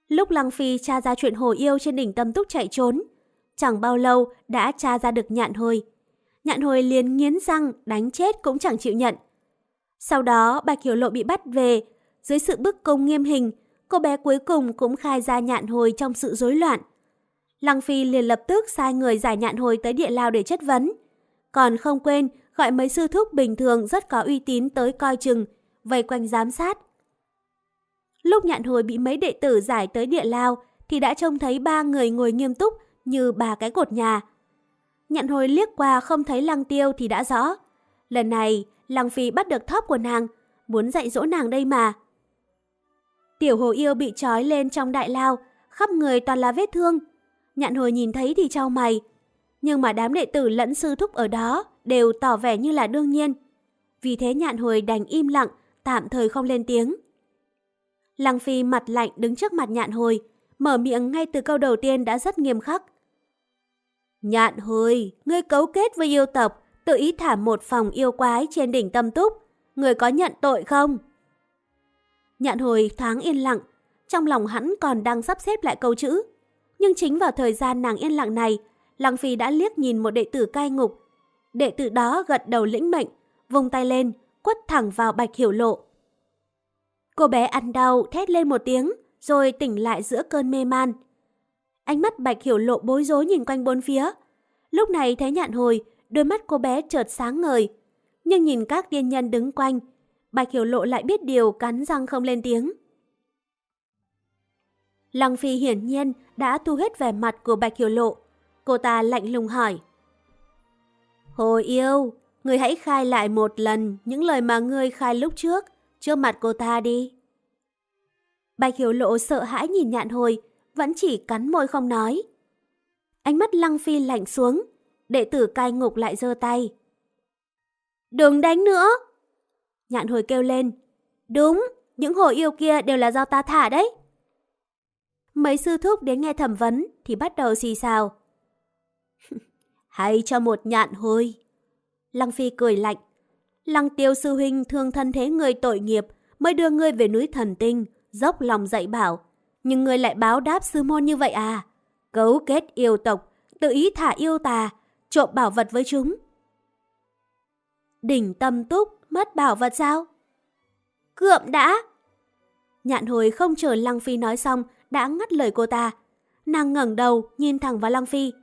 Lúc Lăng Phi tra ra chuyện hồ yêu trên đỉnh tâm túc chạy trốn, chẳng bao lâu đã tra ra được nhạn hồi. Nhạn hồi liền nghiến răng, đánh chết cũng chẳng chịu nhận. Sau đó Bạch Hiểu Lộ bị bắt về, dưới sự bức cung nghiêm hình, cô bé cuối cùng cũng khai ra nhạn hồi trong sự rối loạn. Lăng Phi liền lập tức sai người giải nhạn hồi tới địa lao để chất vấn. Còn không quên gọi mấy sư thúc bình thường rất có uy tín tới coi chừng, vây quanh giám sát. Lúc nhạn hồi bị mấy đệ tử giải tới địa lao thì đã trông thấy ba người ngồi nghiêm túc như ba cái cột nhà. Nhận hồi liếc qua không thấy lăng tiêu thì đã rõ. Lần này, lăng phi bắt được thóp của nàng, muốn dạy dỗ nàng đây mà. Tiểu hồ yêu bị trói lên trong đại lao, khắp người toàn là vết thương. Nhạn hồi nhìn thấy thì trao mày. Nhưng mà đám đệ tử lẫn sư thúc ở đó đều tỏ vẻ như là đương nhiên. Vì thế nhạn hồi đành im lặng, tạm thời không lên tiếng. Lăng phi mặt lạnh đứng trước mặt nhạn hồi, mở miệng ngay từ câu đầu tiên đã rất nghiêm khắc. Nhạn hồi, ngươi cấu kết với yêu tộc, tự ý thả một phòng yêu quái trên đỉnh tâm túc. Ngươi có nhận tội không? Nhạn hồi thoáng yên lặng, trong lòng hắn còn đang sắp xếp lại câu chữ. Nhưng chính vào thời gian nàng yên lặng này, Lăng Phi đã liếc nhìn một đệ tử cai ngục. Đệ tử đó gật đầu lĩnh mệnh, vùng tay lên, quất thẳng vào bạch hiểu lộ. Cô bé ăn đau, thét lên một tiếng, rồi tỉnh lại giữa cơn mê man. Ánh mắt bạch hiểu lộ bối rối nhìn quanh bốn phía. Lúc này thấy nhạn hồi, đôi mắt cô bé chợt sáng ngời. Nhưng nhìn các tiên nhân đứng quanh, bạch hiểu lộ lại biết điều cắn răng không lên tiếng. Lăng Phi hiển nhiên đã thu hết vẻ mặt của Bạch Hiểu Lộ. Cô ta lạnh lùng hỏi. Hồ yêu, người hãy khai lại một lần những lời mà ngươi khai lúc trước, trước mặt cô ta đi. Bạch Hiểu Lộ sợ hãi nhìn nhạn hồi, vẫn chỉ cắn môi không nói. Ánh mắt Lăng Phi lạnh xuống, đệ tử cai ngục lại giơ tay. Đừng đánh nữa! Nhạn hồi kêu lên. Đúng, những hồ yêu kia đều là do ta thả đấy. Mấy sư thúc đến nghe thẩm vấn thì bắt đầu xì xào. (laughs) Hay cho một nhạn hồi. Lăng Phi cười lạnh. Lăng tiêu sư huynh thương thân thế người tội nghiệp mới đưa ngươi về núi thần tinh, dốc lòng dạy bảo. Nhưng ngươi lại báo đáp sư môn như vậy à? Cấu kết yêu tộc, tự ý thả yêu tà, trộm bảo vật với chúng. Đỉnh tâm túc, mất bảo vật sao? Cượm đã! Nhạn hồi không chờ Lăng Phi nói xong, đã ngắt lời cô ta. Nàng ngẩng đầu, nhìn thẳng vào Lăng Phi.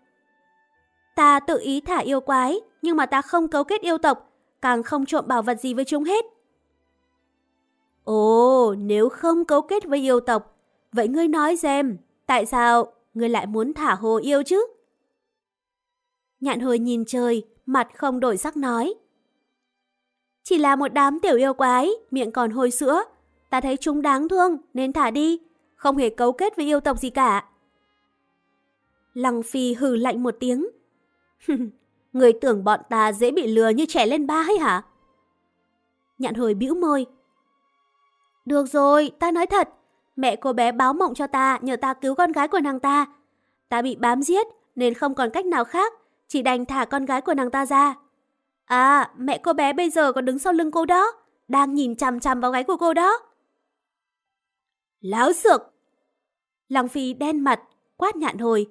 Ta tự ý thả yêu quái, nhưng mà ta không cấu kết yêu tộc, càng không trộm bảo vật gì với chúng hết. Ồ, nếu không cấu kết với yêu tộc, vậy ngươi nói xem, tại sao ngươi lại muốn thả hồ yêu chứ? Nhạn hồi nhìn trời, mặt không đổi sắc nói. Chỉ là một đám tiểu yêu quái, miệng còn hôi sữa. Ta thấy chúng đáng thương nên thả đi, không hề cấu kết với yêu tộc gì cả. Lăng Phi hừ lạnh một tiếng. (laughs) Người tưởng bọn ta dễ bị lừa như trẻ lên ba hay hả? Nhạn hồi bĩu môi. Được rồi, ta nói thật. Mẹ cô bé báo mộng cho ta nhờ ta cứu con gái của nàng ta. Ta bị bám giết nên không còn cách nào khác, chỉ đành thả con gái của nàng ta ra. À, mẹ cô bé bây giờ còn đứng sau lưng cô đó, đang nhìn chằm chằm vào gáy của cô đó. Láo xược! Lăng Phi đen mặt, quát nhạn hồi.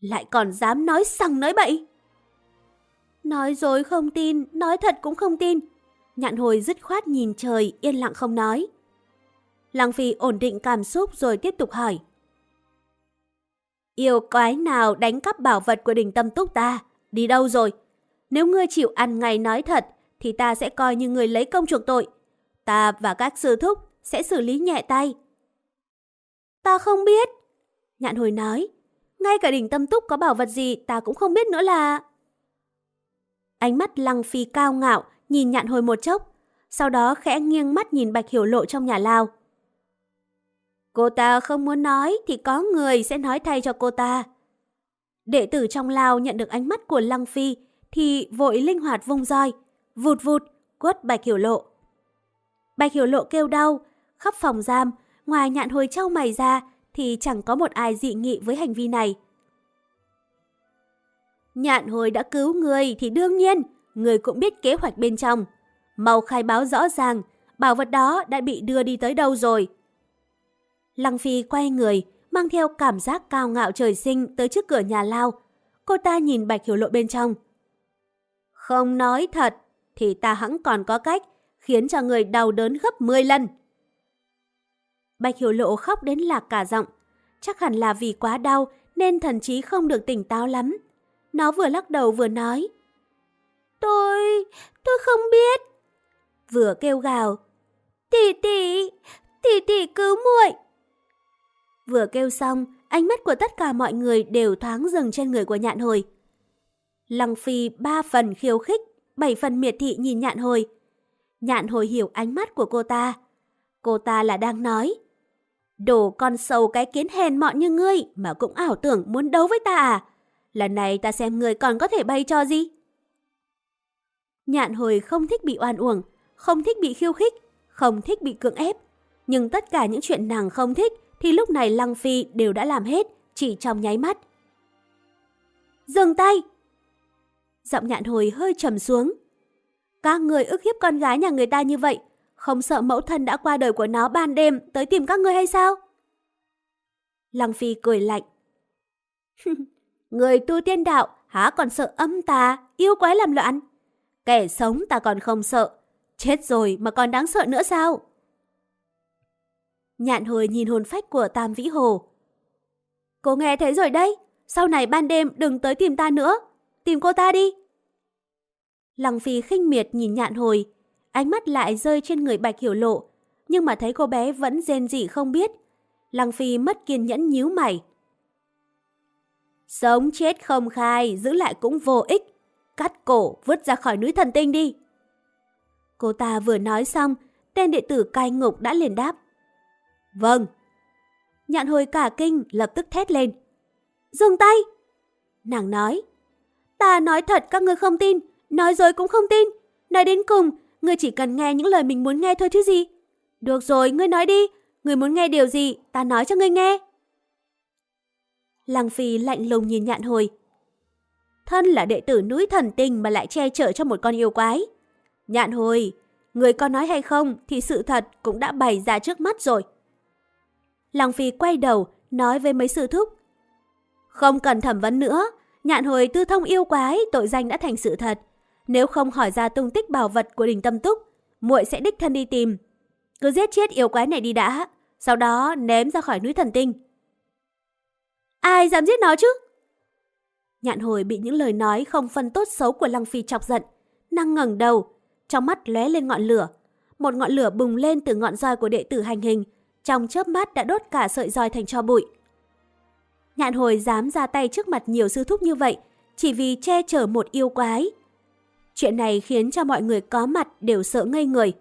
Lại còn dám nói sằng nói bậy. Nói dối không tin, nói thật cũng không tin. Nhạn hồi dứt khoát nhìn trời, yên lặng không nói. Lăng Phi ổn định cảm xúc rồi tiếp tục hỏi. Yêu quái nào đánh cắp bảo vật của đình tâm túc ta? Đi đâu rồi? Nếu ngươi chịu ăn ngày nói thật, thì ta sẽ coi như người lấy công chuộc tội. Ta và các sư thúc sẽ xử lý nhẹ tay. Ta không biết. Nhạn hồi nói, ngay cả đỉnh tâm túc có bảo vật gì ta cũng không biết nữa là... Ánh mắt lăng phi cao ngạo, nhìn nhạn hồi một chốc, sau đó khẽ nghiêng mắt nhìn bạch hiểu lộ trong nhà lao. Cô ta không muốn nói thì có người sẽ nói thay cho cô ta. Đệ tử trong lao nhận được ánh mắt của lăng phi thì vội linh hoạt vung roi, vụt vụt, quất bạch hiểu lộ. Bạch hiểu lộ kêu đau, khắp phòng giam, ngoài nhạn hồi trao mày ra thì chẳng có một ai dị nghị với hành vi này. Nhạn hồi đã cứu người thì đương nhiên, người cũng biết kế hoạch bên trong. Mau khai báo rõ ràng, bảo vật đó đã bị đưa đi tới đâu rồi. Lăng Phi quay người, mang theo cảm giác cao ngạo trời sinh tới trước cửa nhà lao. Cô ta nhìn Bạch Hiểu Lộ bên trong. Không nói thật, thì ta hẳn còn có cách khiến cho người đau đớn gấp 10 lần. Bạch Hiểu Lộ khóc đến lạc cả giọng. Chắc hẳn là vì quá đau nên thần trí không được tỉnh táo lắm. Nó vừa lắc đầu vừa nói. Tôi, tôi không biết. Vừa kêu gào. Tỷ tỷ, tỷ tỷ cứu muội. Vừa kêu xong, ánh mắt của tất cả mọi người đều thoáng dừng trên người của nhạn hồi. Lăng Phi ba phần khiêu khích, bảy phần miệt thị nhìn nhạn hồi. Nhạn hồi hiểu ánh mắt của cô ta. Cô ta là đang nói. Đồ con sâu cái kiến hèn mọn như ngươi mà cũng ảo tưởng muốn đấu với ta à? Lần này ta xem ngươi còn có thể bay cho gì? Nhạn hồi không thích bị oan uổng, không thích bị khiêu khích, không thích bị cưỡng ép. Nhưng tất cả những chuyện nàng không thích thì lúc này Lăng Phi đều đã làm hết, chỉ trong nháy mắt. Dừng tay! Giọng nhạn hồi hơi trầm xuống. Các người ức hiếp con gái nhà người ta như vậy, Không sợ mẫu thân đã qua đời của nó ban đêm tới tìm các ngươi hay sao? Lăng Phi cười lạnh. (laughs) người tu tiên đạo há còn sợ âm tà, yêu quái làm loạn. Kẻ sống ta còn không sợ, chết rồi mà còn đáng sợ nữa sao? Nhạn hồi nhìn hồn phách của Tam Vĩ Hồ. Cô nghe thấy rồi đấy, sau này ban đêm đừng tới tìm ta nữa, tìm cô ta đi. Lăng Phi khinh miệt nhìn nhạn hồi, ánh mắt lại rơi trên người Bạch Hiểu Lộ, nhưng mà thấy cô bé vẫn rên rỉ không biết. Lăng Phi mất kiên nhẫn nhíu mày. Sống chết không khai, giữ lại cũng vô ích. Cắt cổ, vứt ra khỏi núi thần tinh đi. Cô ta vừa nói xong, tên đệ tử cai ngục đã liền đáp. Vâng. Nhạn hồi cả kinh, lập tức thét lên. Dừng tay! Nàng nói. Ta nói thật các ngươi không tin, nói rồi cũng không tin. Nói đến cùng, ngươi chỉ cần nghe những lời mình muốn nghe thôi chứ gì. Được rồi, ngươi nói đi. Ngươi muốn nghe điều gì, ta nói cho ngươi nghe. Lăng Phi lạnh lùng nhìn nhạn hồi. Thân là đệ tử núi thần tinh mà lại che chở cho một con yêu quái. Nhạn hồi, người có nói hay không thì sự thật cũng đã bày ra trước mắt rồi. Lăng Phi quay đầu, nói với mấy sư thúc. Không cần thẩm vấn nữa, nhạn hồi tư thông yêu quái, tội danh đã thành sự thật. Nếu không hỏi ra tung tích bảo vật của đình tâm túc, muội sẽ đích thân đi tìm. Cứ giết chết yêu quái này đi đã, sau đó ném ra khỏi núi thần tinh. Ai dám giết nó chứ? Nhạn hồi bị những lời nói không phân tốt xấu của Lăng Phi chọc giận. Năng ngẩng đầu, trong mắt lóe lên ngọn lửa. Một ngọn lửa bùng lên từ ngọn roi của đệ tử hành hình, trong chớp mắt đã đốt cả sợi roi thành cho bụi. Nhạn hồi dám ra tay trước mặt nhiều sư thúc như vậy, chỉ vì che chở một yêu quái. Chuyện này khiến cho mọi người có mặt đều sợ ngây người.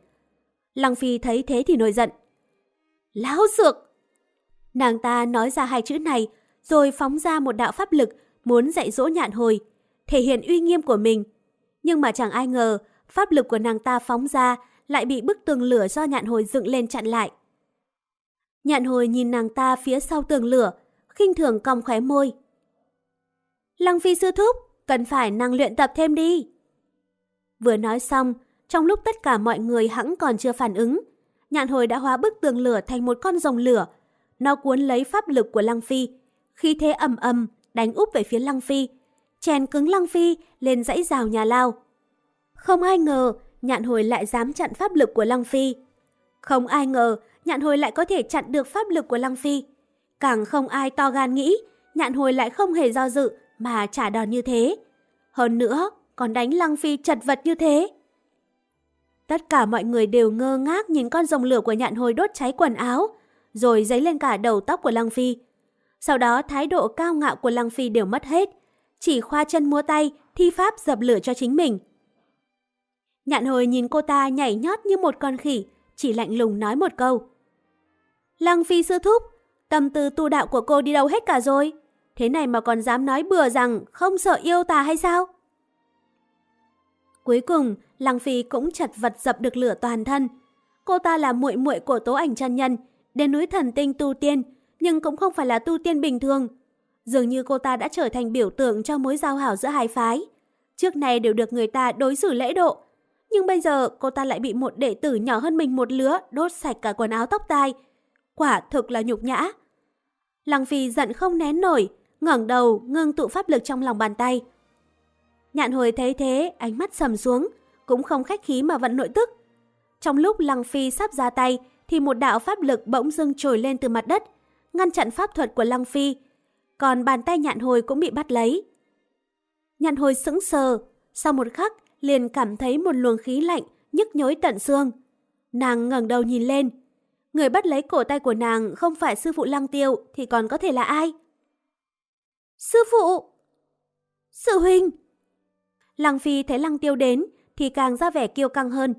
Lăng Phi thấy thế thì nổi giận. Láo sược! Nàng ta nói ra hai chữ này, rồi phóng ra một đạo pháp lực muốn dạy dỗ nhạn hồi, thể hiện uy nghiêm của mình. Nhưng mà chẳng ai ngờ, pháp lực của nàng ta phóng ra lại bị bức tường lửa do nhạn hồi dựng lên chặn lại. Nhạn hồi nhìn nàng ta phía sau tường lửa, khinh thường cong khóe môi. Lăng phi sư thúc, cần phải năng luyện tập thêm đi. Vừa nói xong, trong lúc tất cả mọi người hẳn còn chưa phản ứng, nhạn hồi đã hóa bức tường lửa thành một con rồng lửa. Nó cuốn lấy pháp lực của Lăng Phi, khi thế ầm ầm đánh úp về phía Lăng Phi, chèn cứng Lăng Phi lên dãy rào nhà lao. Không ai ngờ nhạn hồi lại dám chặn pháp lực của Lăng Phi. Không ai ngờ nhạn hồi lại có thể chặn được pháp lực của Lăng Phi. Càng không ai to gan nghĩ, nhạn hồi lại không hề do dự mà trả đòn như thế. Hơn nữa, còn đánh Lăng Phi chật vật như thế. Tất cả mọi người đều ngơ ngác nhìn con rồng lửa của nhạn hồi đốt cháy quần áo, rồi dấy lên cả đầu tóc của Lăng Phi. Sau đó thái độ cao ngạo của Lăng Phi đều mất hết, chỉ khoa chân múa tay, thi pháp dập lửa cho chính mình. Nhạn hồi nhìn cô ta nhảy nhót như một con khỉ, chỉ lạnh lùng nói một câu. Lăng Phi sư thúc, tâm tư tu đạo của cô đi đâu hết cả rồi? Thế này mà còn dám nói bừa rằng không sợ yêu tà hay sao? Cuối cùng, Lăng Phi cũng chật vật dập được lửa toàn thân. Cô ta là muội muội của Tố Ảnh chân nhân, đến núi thần tinh tu tiên, nhưng cũng không phải là tu tiên bình thường. Dường như cô ta đã trở thành biểu tượng cho mối giao hảo giữa hai phái. Trước này đều được người ta đối xử lễ độ. Nhưng bây giờ cô ta lại bị một đệ tử nhỏ hơn mình một lứa đốt sạch cả quần áo tóc tai. Quả thực là nhục nhã. Lăng Phi giận không nén nổi, ngẩng đầu ngưng tụ pháp lực trong lòng bàn tay. Nhạn hồi thấy thế, ánh mắt sầm xuống, cũng không khách khí mà vận nội tức. Trong lúc Lăng Phi sắp ra tay, thì một đạo pháp lực bỗng dưng trồi lên từ mặt đất, ngăn chặn pháp thuật của Lăng Phi. Còn bàn tay nhạn hồi cũng bị bắt lấy. Nhạn hồi sững sờ, sau một khắc liền cảm thấy một luồng khí lạnh nhức nhối tận xương. Nàng ngẩng đầu nhìn lên. Người bắt lấy cổ tay của nàng không phải sư phụ Lăng Tiêu thì còn có thể là ai? Sư phụ! Sư huynh! Lăng Phi thấy Lăng Tiêu đến thì càng ra vẻ kiêu căng hơn.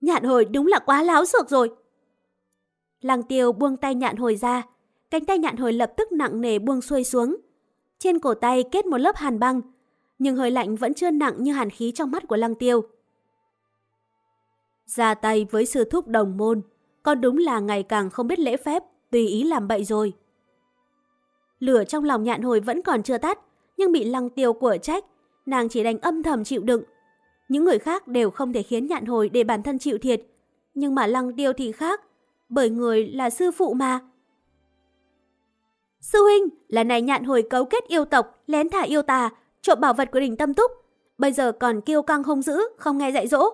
Nhạn hồi đúng là quá láo xược rồi. Lăng Tiêu buông tay nhạn hồi ra, cánh tay nhạn hồi lập tức nặng nề buông xuôi xuống. Trên cổ tay kết một lớp hàn băng, nhưng hơi lạnh vẫn chưa nặng như hàn khí trong mắt của Lăng Tiêu. Ra tay với sư thúc đồng môn, con đúng là ngày càng không biết lễ phép, tùy ý làm bậy rồi. Lửa trong lòng nhạn hồi vẫn còn chưa tắt, nhưng bị Lăng Tiêu của trách, nàng chỉ đành âm thầm chịu đựng. Những người khác đều không thể khiến nhạn hồi để bản thân chịu thiệt. Nhưng mà lăng tiêu thì khác, bởi người là sư phụ mà. Sư huynh, lần này nhạn hồi cấu kết yêu tộc, lén thả yêu tà, trộm bảo vật của đỉnh tâm túc. Bây giờ còn kiêu căng hung dữ, không nghe dạy dỗ.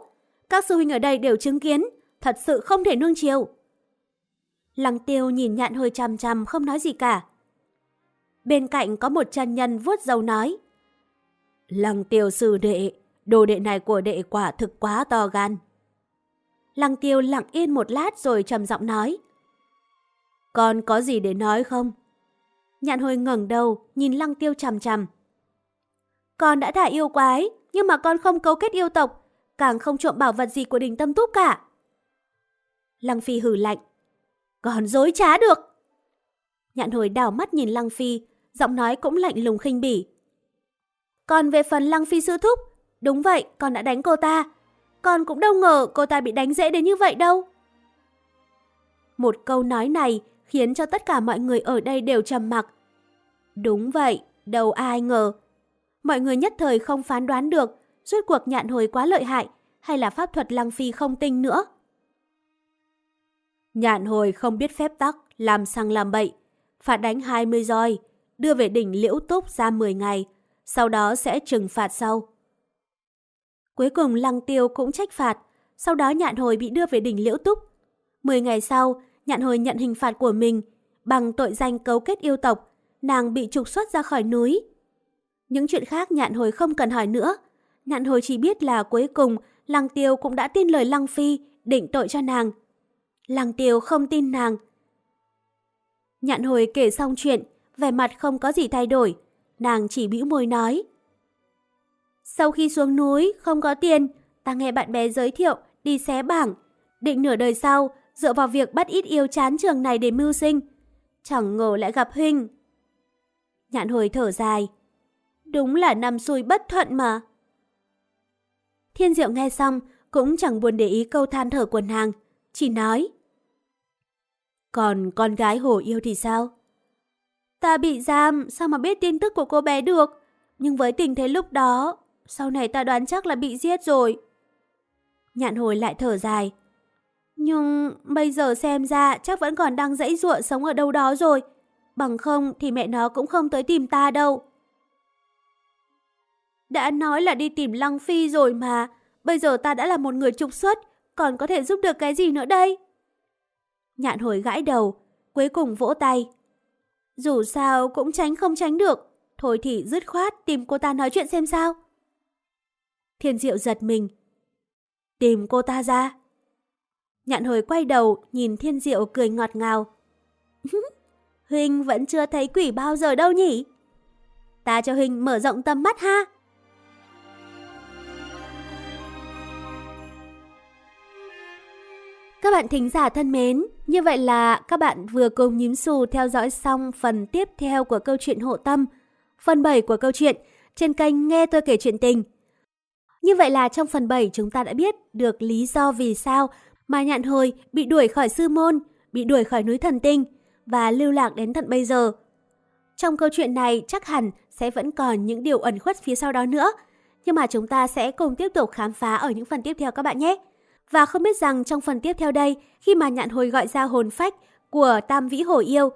Các sư huynh ở đây đều chứng kiến, thật sự không thể nương chiều. Lăng tiêu nhìn nhạn hồi chằm chằm không nói gì cả. Bên cạnh có một chân nhân vuốt dầu nói. Lăng tiêu sư đệ, đồ đệ này của đệ quả thực quá to gan. Lăng tiêu lặng yên một lát rồi trầm giọng nói. Con có gì để nói không? Nhạn hồi ngẩng đầu, nhìn lăng tiêu chằm chằm. Con đã thả yêu quái, nhưng mà con không cấu kết yêu tộc, càng không trộm bảo vật gì của đình tâm túc cả. Lăng Phi hừ lạnh. Còn dối trá được. Nhạn hồi đảo mắt nhìn Lăng Phi, giọng nói cũng lạnh lùng khinh bỉ. Còn về phần Lăng Phi sư thúc, đúng vậy, con đã đánh cô ta. Con cũng đâu ngờ cô ta bị đánh dễ đến như vậy đâu. Một câu nói này khiến cho tất cả mọi người ở đây đều trầm mặc. Đúng vậy, đâu ai ngờ. Mọi người nhất thời không phán đoán được rốt cuộc nhạn hồi quá lợi hại hay là pháp thuật lăng phi không tinh nữa. Nhạn hồi không biết phép tắc, làm sang làm bậy, phạt đánh 20 roi, đưa về đỉnh liễu túc ra 10 ngày, sau đó sẽ trừng phạt sau. Cuối cùng lăng tiêu cũng trách phạt, sau đó nhạn hồi bị đưa về đỉnh liễu túc. 10 ngày sau, nhạn hồi nhận hình phạt của mình, bằng tội danh cấu kết yêu tộc, nàng bị trục xuất ra khỏi núi. Những chuyện khác nhạn hồi không cần hỏi nữa. Nhạn hồi chỉ biết là cuối cùng Lăng Tiêu cũng đã tin lời Lăng Phi, định tội cho nàng. Lăng Tiêu không tin nàng. Nhạn hồi kể xong chuyện, vẻ mặt không có gì thay đổi. Nàng chỉ bĩu môi nói. Sau khi xuống núi, không có tiền, ta nghe bạn bè giới thiệu đi xé bảng. Định nửa đời sau, dựa vào việc bắt ít yêu chán trường này để mưu sinh. Chẳng ngờ lại gặp Huynh. Nhạn hồi thở dài. Đúng là năm xui bất thuận mà. Thiên Diệu nghe xong cũng chẳng buồn để ý câu than thở của nàng, chỉ nói. Còn con gái hồ yêu thì sao? Ta bị giam, sao mà biết tin tức của cô bé được? Nhưng với tình thế lúc đó, sau này ta đoán chắc là bị giết rồi. Nhạn hồi lại thở dài. Nhưng bây giờ xem ra chắc vẫn còn đang dãy ruộng sống ở đâu đó rồi. Bằng không thì mẹ nó cũng không tới tìm ta đâu. Đã nói là đi tìm Lăng Phi rồi mà. Bây giờ ta đã là một người trục xuất, còn có thể giúp được cái gì nữa đây? Nhạn hồi gãi đầu, cuối cùng vỗ tay. Dù sao cũng tránh không tránh được, thôi thì dứt khoát tìm cô ta nói chuyện xem sao. Thiên diệu giật mình. Tìm cô ta ra. Nhạn hồi quay đầu, nhìn thiên diệu cười ngọt ngào. (laughs) Huynh vẫn chưa thấy quỷ bao giờ đâu nhỉ? Ta cho Huynh mở rộng tầm mắt ha. Các bạn thính giả thân mến, như vậy là các bạn vừa cùng nhím xù theo dõi xong phần tiếp theo của câu chuyện hộ tâm, phần 7 của câu chuyện trên kênh Nghe tôi kể chuyện tình. Như vậy là trong phần 7 chúng ta đã biết được lý do vì sao mà nhạn hồi bị đuổi khỏi sư môn, bị đuổi khỏi núi thần tinh và lưu lạc đến tận bây giờ. Trong câu chuyện này chắc hẳn sẽ vẫn còn những điều ẩn khuất phía sau đó nữa, nhưng mà chúng ta sẽ cùng tiếp tục khám phá ở những phần tiếp theo các bạn nhé. Và không biết rằng trong phần tiếp theo đây, khi mà nhạn hồi gọi ra hồn phách của Tam Vĩ Hồ Yêu,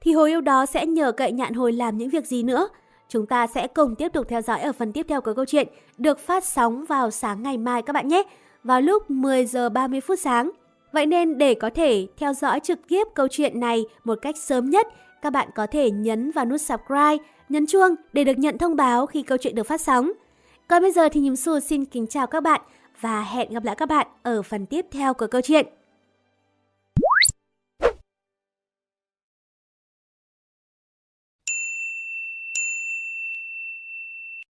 thì hồ yêu đó sẽ nhờ cậy nhạn hồi làm những việc gì nữa? Chúng ta sẽ cùng tiếp tục theo dõi ở phần tiếp theo của câu chuyện được phát sóng vào sáng ngày mai các bạn nhé, vào lúc 10 giờ 30 phút sáng. Vậy nên để có thể theo dõi trực tiếp câu chuyện này một cách sớm nhất, các bạn có thể nhấn vào nút subscribe, nhấn chuông để được nhận thông báo khi câu chuyện được phát sóng. Còn bây giờ thì Nhím Xù xin kính chào các bạn và hẹn gặp lại các bạn ở phần tiếp theo của câu chuyện.